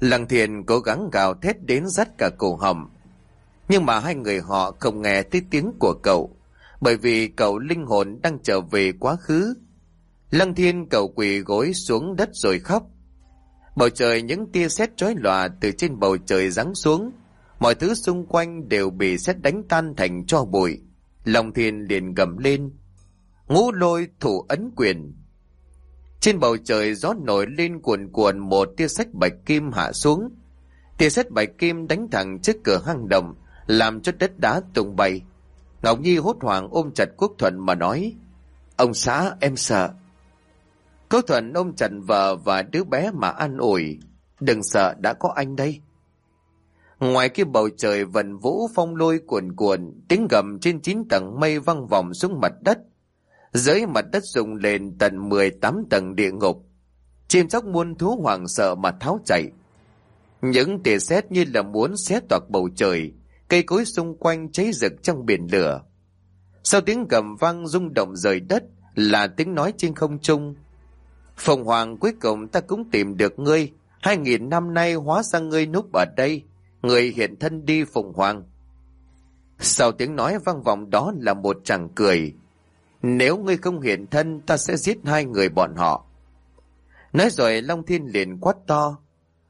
A: Lăng thiền cố gắng gào thét đến rắt cả cổ họng. Nhưng mà hai người họ không nghe thấy tiếng của cậu, bởi vì cậu linh hồn đang trở về quá khứ, Lăng thiên cầu quỳ gối xuống đất rồi khóc. Bầu trời những tia sét chói lòa từ trên bầu trời giáng xuống. Mọi thứ xung quanh đều bị sét đánh tan thành cho bụi. Long thiên liền gầm lên. Ngũ lôi thủ ấn quyền. Trên bầu trời gió nổi lên cuồn cuộn một tia sách bạch kim hạ xuống. Tia sét bạch kim đánh thẳng trước cửa hang động, làm cho đất đá tung bay. Ngọc Nhi hốt hoảng ôm chặt Quốc Thuận mà nói. Ông xã em sợ cấu Thuận ôm chặt vợ và đứa bé mà an ủi. Đừng sợ đã có anh đây. Ngoài kia bầu trời vần vũ phong lôi cuồn cuộn, tiếng gầm trên chín tầng mây văng vòng xuống mặt đất. Dưới mặt đất rung lên tận 18 tầng địa ngục. Chim chóc muôn thú hoảng sợ mà tháo chạy. Những tia sét như là muốn xé toạc bầu trời, cây cối xung quanh cháy rực trong biển lửa. Sau tiếng gầm vang rung động rời đất là tiếng nói trên không trung. 凤 Hoàng cuối cùng ta cũng tìm được ngươi, hai nghìn năm nay hóa ra ngươi núp ở đây, người hiện thân đi Phùng Hoàng. Sau tiếng nói vang vọng đó là một chàng cười. Nếu ngươi không hiện thân ta sẽ giết hai người bọn họ. Nói rồi Long Thiên liền quát to.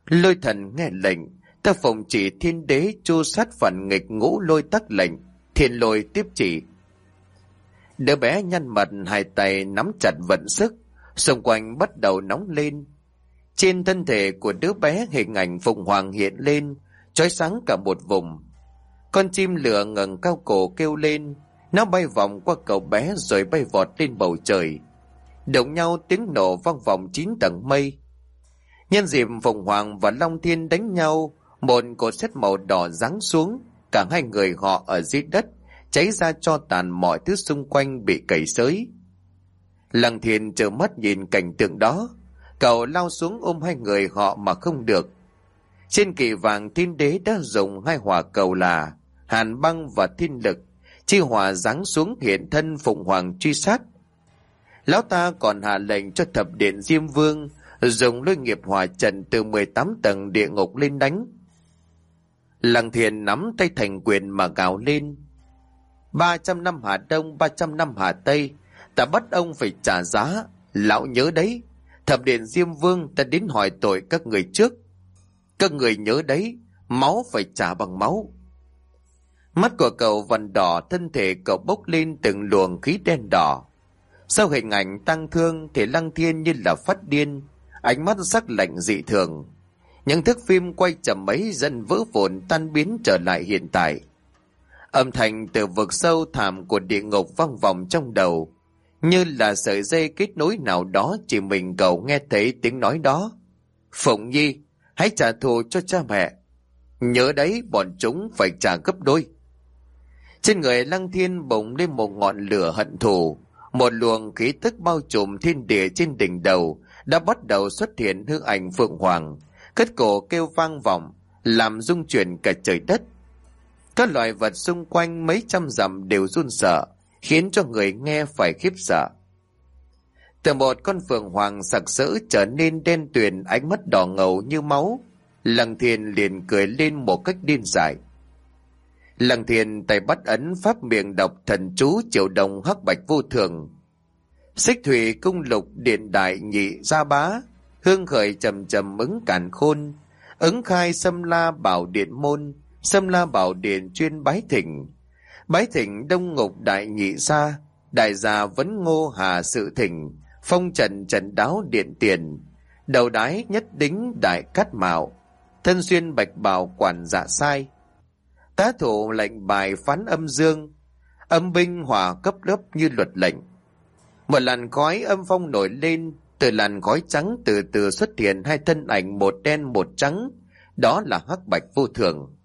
A: Lôi thần nghe lệnh, ta phòng chỉ thiên đế chu sát phản nghịch ngũ lôi tắc lệnh, thiên lôi tiếp chỉ. Đứa bé nhăn mặt hai tay nắm chặt vận sức, xung quanh bắt đầu nóng lên. Trên thân thể của đứa bé hình ảnh phụng hoàng hiện lên, chói sáng cả một vùng. Con chim lửa ngẩng cao cổ kêu lên, nó bay vòng qua cậu bé rồi bay vọt lên bầu trời. Động nhau tiếng nổ vang vọng chín tầng mây. Nhân dịp Phụng Hoàng và Long Thiên đánh nhau, một cột xét màu đỏ giáng xuống, cả hai người họ ở dưới đất, cháy ra cho tàn mọi thứ xung quanh bị cầy xới. Lăng Thiên chờ mắt nhìn cảnh tượng đó, cậu lao xuống ôm hai người họ mà không được. Trên kỳ vàng thiên đế đã dùng hai hỏa cầu là hàn băng và thiên lực, chi hỏa giáng xuống hiện thân Phụng Hoàng truy sát. Lão ta còn hạ lệnh cho thập điện Diêm Vương dùng lôi nghiệp hỏa trận từ 18 tầng địa ngục lên đánh. Lăng thiền nắm tay thành quyền mà gào lên. 300 năm Hà Đông, 300 năm Hà Tây, ta bắt ông phải trả giá. Lão nhớ đấy, thập điện Diêm Vương ta đến hỏi tội các người trước. Các người nhớ đấy, máu phải trả bằng máu. Mắt của cậu vằn đỏ, thân thể cậu bốc lên từng luồng khí đen đỏ. Sau hình ảnh tăng thương thì lăng thiên như là phát điên, ánh mắt sắc lạnh dị thường. Những thước phim quay chậm mấy dần vỡ vụn tan biến trở lại hiện tại. Âm thanh từ vực sâu thẳm của địa ngục vang vọng trong đầu, như là sợi dây kết nối nào đó chỉ mình cậu nghe thấy tiếng nói đó. Phụng Nhi, hãy trả thù cho cha mẹ. Nhớ đấy bọn chúng phải trả gấp đôi. Trên người Lăng Thiên bỗng lên một ngọn lửa hận thù, một luồng khí tức bao trùm thiên địa trên đỉnh đầu đã bắt đầu xuất hiện hư ảnh Phượng Hoàng, cất cổ kêu vang vọng, làm rung chuyển cả trời đất. Các loài vật xung quanh mấy trăm dặm đều run sợ, khiến cho người nghe phải khiếp sợ. Từ một con phượng hoàng sặc sỡ trở nên đen tuyền ánh mắt đỏ ngầu như máu, Lăng Thiên liền cười lên một cách điên dại. Lăng Thiên tay bắt ấn pháp miệng đọc thần chú triệu đồng hắc bạch vô thường. Xích thủy cung lục điện đại nhị gia bá, hương khởi trầm trầm ứng càn khôn, ứng khai xâm la bảo điện môn, xâm la bảo điện chuyên bái thỉnh. Bái thỉnh đông ngục đại nhị gia, đại gia vấn ngô hà sự thỉnh, phong trần trần đáo điện tiền, đầu đái nhất đính đại cát mạo, thân xuyên bạch bào quản dạ sai. Tá thủ lệnh bài phán âm dương, âm binh hỏa cấp lớp như luật lệnh. Một làn khói âm phong nổi lên, từ làn khói trắng từ từ xuất hiện hai thân ảnh một đen một trắng, đó là hắc bạch vô thường.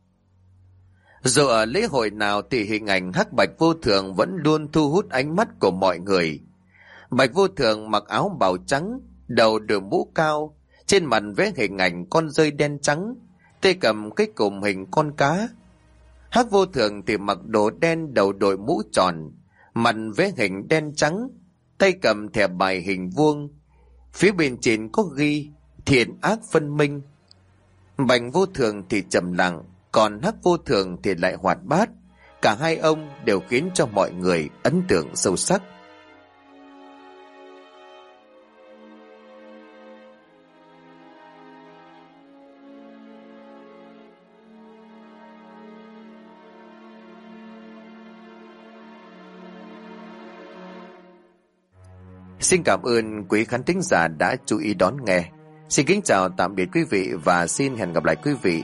A: Dù ở lễ hội nào thì hình ảnh hắc bạch vô thường vẫn luôn thu hút ánh mắt của mọi người. Bạch vô thường mặc áo bào trắng, đầu đội mũ cao, trên mặt vẽ hình ảnh con rơi đen trắng, tay cầm cái cụm hình con cá. Hắc vô thường thì mặc đồ đen đầu đội mũ tròn, mặt vẽ hình đen trắng, tay cầm thẻ bài hình vuông. Phía bên trên có ghi thiện ác phân minh. Bạch vô thường thì trầm lặng, còn hắc vô thường thì lại hoạt bát. Cả hai ông đều khiến cho mọi người ấn tượng sâu sắc. Xin cảm ơn quý khán thính giả đã chú ý đón nghe. Xin kính chào tạm biệt quý vị và xin hẹn gặp lại quý vị